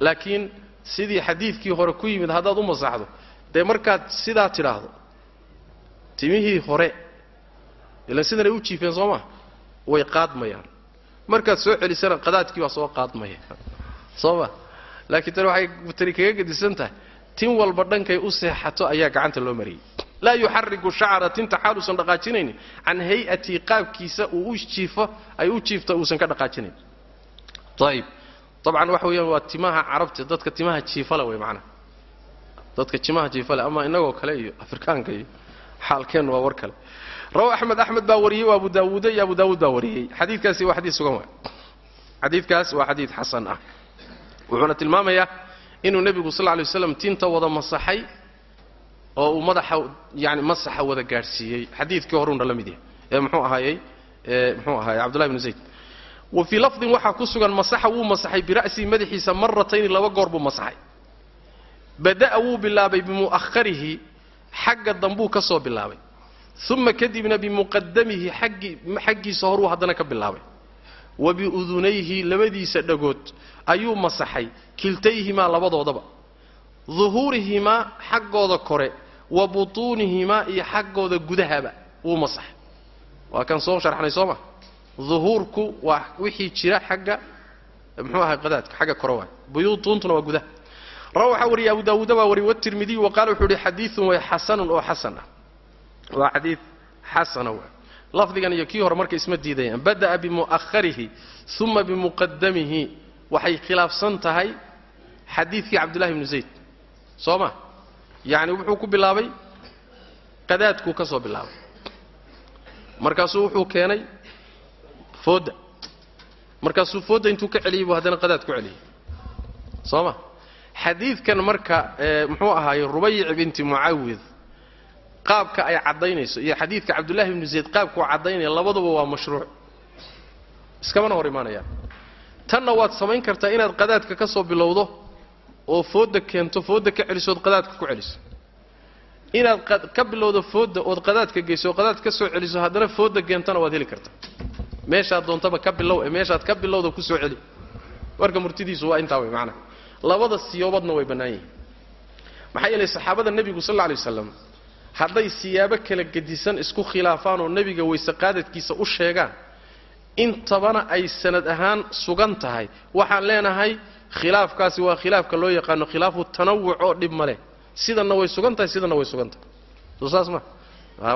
laakiin sidii xadiidkii hore ku yimid haddaad u masaxdo dee markaad sidaa tidhaahdo timihii hore ilan sidanay u jiifeen soo maa way qaadmayaan. Markaad soo celisana qadaadkii baa soo qaadmaya. Soo ma? Laakiin tani waxay tani kaga gedisan tahay tin walba dhankay u seexato ayaa gacanta loo mariyey. Laa yuxariku shacra tinta xaaluusan dhaqaajinaynin can hay'atii qaabkiisa uu u jiifo ay u jiifto uusan ka dhaqaajinayn ayib dabcan waxa weeyaan waa timaha carabta dadka timaha jiifale wey macnaha dadka timaha jiifale ama inagoo kale iyo afrikaanka iyo xaalkeennu waa war kale rawa axmed axmed baa wariyey o abu daawuuda iyo abu daawuud baa wariyey xadiidkaasi waa xadiid sugan waay xadiidkaas waa xadiid xasan ah wuxuuna tilmaamayaa inuu nebigu sal lla lay waslam tinta wada masaxay oo uu madaxa yani masaxa wada gaadhsiiyey xadiidkii horuuna la mid yahay ee muxuu ahaayey ee muxuu ahaayey cabdullahi bnu zayd wa fii lafdin waxaa ku sugan masaxa wuu masaxay bira'sihi madaxiisa maratayni laba goor buu masaxay. Bada'a wuu bilaabay bimu'aharihi xagga dambuu ka soo bilaabay. Uma kadibna bimuqadamihi aggii xaggiisa horuu haddana ka bilaabay. Wa biudunayhi labadiisa dhagood ayuu masaxay kiltayhimaa labadoodaba. Duhuurihimaa xaggooda kore wa butuunihimaa iyo xaggooda gudahaba wuu masaxay. Waa kan soo sharxnay soo ma duhuurku waa wixii jira xagga muxuu ahay qadaadka xagga kore waay buyuutuuntuna waa gudaha. Rawa waxaa wariyay abu daawuuda baa wariyay watirmidiy wa qaala wuxuu ihi xadiidun way xasanun oo xasan ah. Waa xadiid xasana waay lafdigan iyo kii hore marka isma diidayaan bada'a bimu'aharihi uma bimuqadamihi waxay khilaafsan tahay xadiidkii cabdullahi bnu zayd. Soo ma? Yacni wuxuu ku bilaabay qadaadkuu ka soo bilaabay. Markaasuu wuxuu keenay foodda markaasuu foodda intuu ka celiyey buu haddana qadaad ku celiyey soo ma xadiidkan marka muxuu ahaaye rubayc binti mucawid qaabka ay caddaynayso iyo xadiidka cabdullahi ibnu zayd qaabkuu caddaynaya labaduba waa mashruuc. Iskamana hor imaanayaan tanna waad samayn kartaa inaad qadaadka ka soo bilowdo oo foodda keento foodda ka celiso ood qadaadka ku celiso. Inaad ka bilowdo foodda ood qadaadka geyso oo qadaad ka soo celiso haddana foodda keentana waad heli kartaa meeshaad doontaba ka bilow ee meeshaad ka bilowda ku soo celi. Marka murtidiisu waa intaa wey macnaha labada siyoobadna way bannaan yihiin. Maxaa yeelay saxaabada nebigu sal alla alay waslam hadday siyaabo kala gedisan isku khilaafaan oo nebiga weyse qaadadkiisa u sheegaan intabana ay sanad ahaan sugan tahay. Waxaan leenahay khilaafkaasi waa khilaafka loo yaqaano khilaafu tanawuc oo dhib ma leh. Sidanna way sugan tahay sidanna way sugan tahay. Saas ma.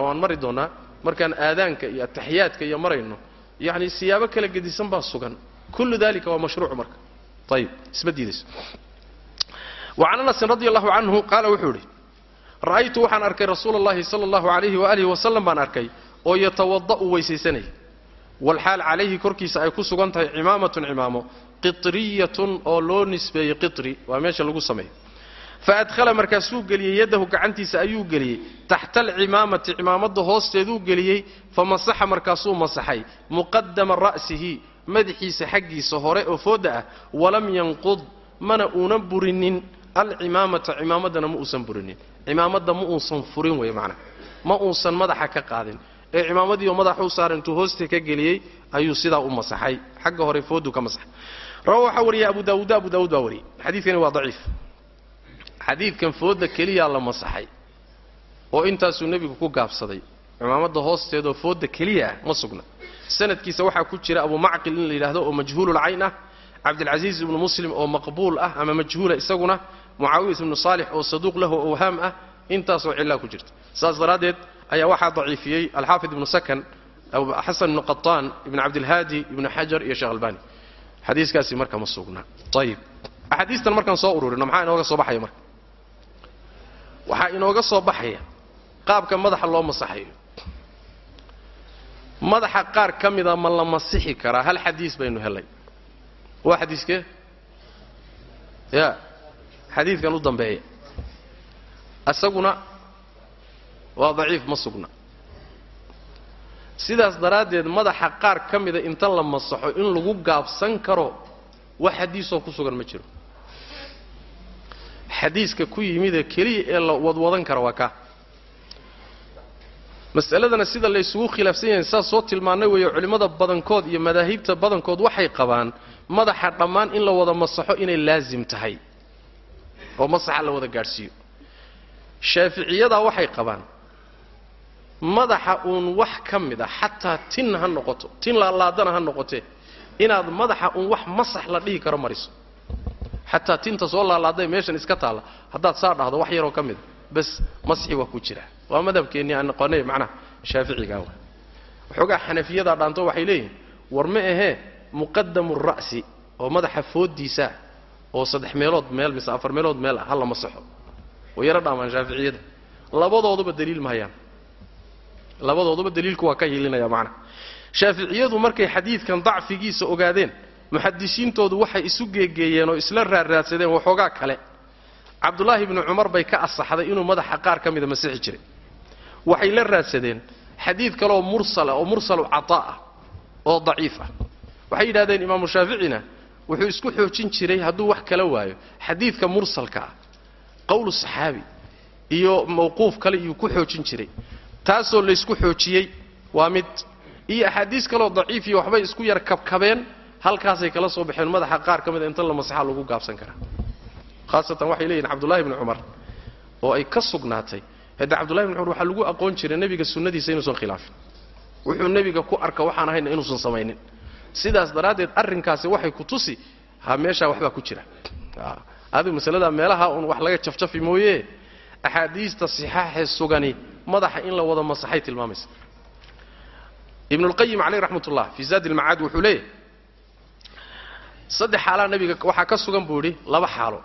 Waan mari doonnaa markaan aadaanka iyo ataxiyaadka iyo marayno yacni siyaabo kala gedisan baa sugan. Kullu dalika waa mashruuc marka. Ayib isma diidayso wacan anasin radi allahu canhu qaala wuxuu idhi ra'aytu waxaan arkay rasuula allahi sala allahu alayhi waalihi wasalam baan arkay oo yatawada'u weysaysanaya walxaal calayhi korkiisa ay ku sugan tahay cimaamatun cimaamo qitriyatun oo loo nisbeeyey qitri. Waa meesha lagu sameeyo fa adhala markaasuu geliyey yaddahu gacantiisa ayuu geliyey taxta alcimaamati cimaamadda hoosteeduu geliyey fa masaxa markaasuu masaxay muqadama ra'sihi madaxiisa xaggiisa hore oo foodda ah walam yanqud mana uunan burinin alcimaamata cimaamaddana ma uusan burinin cimaamadda ma uusan furin wey macnaha ma uusan madaxa ka qaadin ee cimaamadiioo madaxuu saaran intuu hoosta ka geliyey ayuu sidaa u masaxay xagga hore fooduu ka masaxay rawa waxaa wariyay abu daawuud abu daawuud baa wariyey xadiidkani waa daciif xadiidkan foodda keliyaa la masaxay oo intaasuu nebigu ku gaabsaday cimaamadda hoosteedoo foodda keliya ah ma sugna. Sanadkiisa waxaa ku jira abu macqil in la yidhaahdo oo majhuululcayn ah cabdilcasiis ibnu muslim oo maqbuul ah ama majhuula isaguna mucaawiyat ibnu saalix oo saduuq lahu awhaam ah intaasoo cillaa ku jirta. Saas daraaddeed ayaa waxaa daciifiyey alxaafid ibnu sakan xasan ibnu qataan ibnu cabdilhaadi ibnu xajar iyo sheekh albani. Xadiiskaasi marka ma sugna. Ayib axaadiistan markaan soo ururino maxaa inooga soo baxaya marka waxaa inooga soo baxaya qaabka madaxa loo masaxayo. Madaxa qaar ka mida ma la masixi karaa hal xadiis baynu helay. Waa xadiiskee ya xadiidkan u dambeeya. Isaguna waa daciif ma sugna. Sidaas daraaddeed madaxa qaar ka mida inta la masaxo in lagu gaabsan karo wax xadiisoo ku sugan ma jiro xadiiska ku yimidee keliya ee la wadwadan kara waa kaa mas'aladana sida la ysugu khilaafsan yahay saas soo tilmaannay weeye culimmada badankood iyo madaahibta badankood waxay qabaan madaxa dhammaan in la wada masaxo inay laasim tahay. Oo masaxa la wada gaadhsiiyo. Shaaficiyadaa waxay qabaan madaxa uun wax ka mid a xataa tin ha noqoto tin laalaadana ha noqotee inaad madaxa uun wax masax la dhihi karo mariso xataa tinta soo laalaadday meeshan iska taalla haddaad saa dhahdo wax yaroo ka mida bas masxi waa ku jira. Waa madhabkeennii aan noqonay macnaha shaaficigaa wa waxoogaa xanafiyadaa dhaanto waxay leeyihiin war ma ahee muqadamu ra'si oo madaxa fooddiisa oo saddex meelood meel mise afar meelood meel ah ha masaxo way yaro dhaamaan shaaficiyada. Labadooduba daliil ma hayaan. Labadooduba daliilku waa ka hilinaya macnaha. Shaaficiyadu markay xadiidkan dacfigiisa ogaadeen muxadisiintoodu waxay isu geegeeyeen oo isla raarraadsadeen waxoogaa kale. Cabdulaahi ibnu cumar bay ka asaxday inuu madaxa qaar ka mida masixi jiray. Waxay la raadsadeen xadiid kaleoo mursala oo mursalu cataa ah oo daciif ah. Waxay yidhahdeen imaamu shaaficina wuxuu isku xoojin jiray hadduu wax kala waayo. Xadiidka mursalka ah qowlu saxaabi iyo mawquuf kale iyuu ku xoojin jiray. Taasoo laysku xoojiyey waa mid. Iyo axaadiis kaloo daciif iyo waxbay isku yar kabkabeen halkaasay kala soo baxeen madaxa qaar ka mida inta la masaxa lagu gaabsan karaa. Khaasatan waxay leeyihiin cabdullahi bni cumar oo ay ka sugnaatay. Hadde cabdullahi bni cumar waxaa lagu aqoon jiray nebiga sunnadiisa inuusan khilaafin wuxuu nebiga ku arka waxaan ahayna inuusan samaynin. Sidaas daraaddeed arrinkaasi waxay ku tusi ha meeshaa waxbaa ku jira. Adigu masaladaa meelaha uun wax laga jafjafi mooye? Axaadiista sixaaxee sugani madaxa in la wada masaxay tilmaamaysa. Ibnulqayim caleyh raxmat ullah fii zaadi ilmacaad wuxuu leeyahy saddex xaalaa nebiga waxaa ka sugan buu idhi laba xaalo.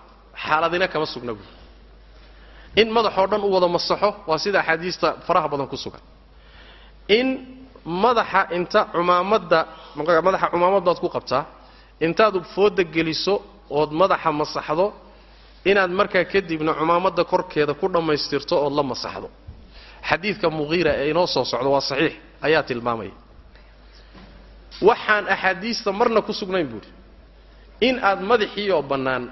Xaaladina kama sugna buui in madaxoo dhan u wada masaxo waa sida axaadiista faraha badan ku sugan. In madaxa inta cumaamadda madaxa cumaamadaad ku qabtaa intaad fooda geliso ood madaxa masaxdo inaad markaa kadibna cumaamadda korkeeda ku dhammaystirto ood la masaxdo. Xadiidka muqiira ee inoo soo socdo waa saxiix ayaa tilmaamaya. Waxaan axaadiista marna ku sugnayn buuhi in aad madaxiioo bannaan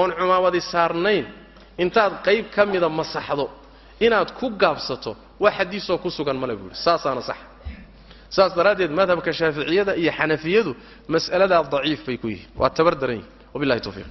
oon cumaamadi saarnayn intaad qayb ka mida masaxdo inaad ku gaabsato wax xadiisoo ku sugan male buuhi saasaana sax. Saas daraaddeed madhabka shaaficiyada iyo xanafiyadu mas'aladaa daciif bay ku yihiin. Waa tabar daran yihiin wabillahi tawfiiq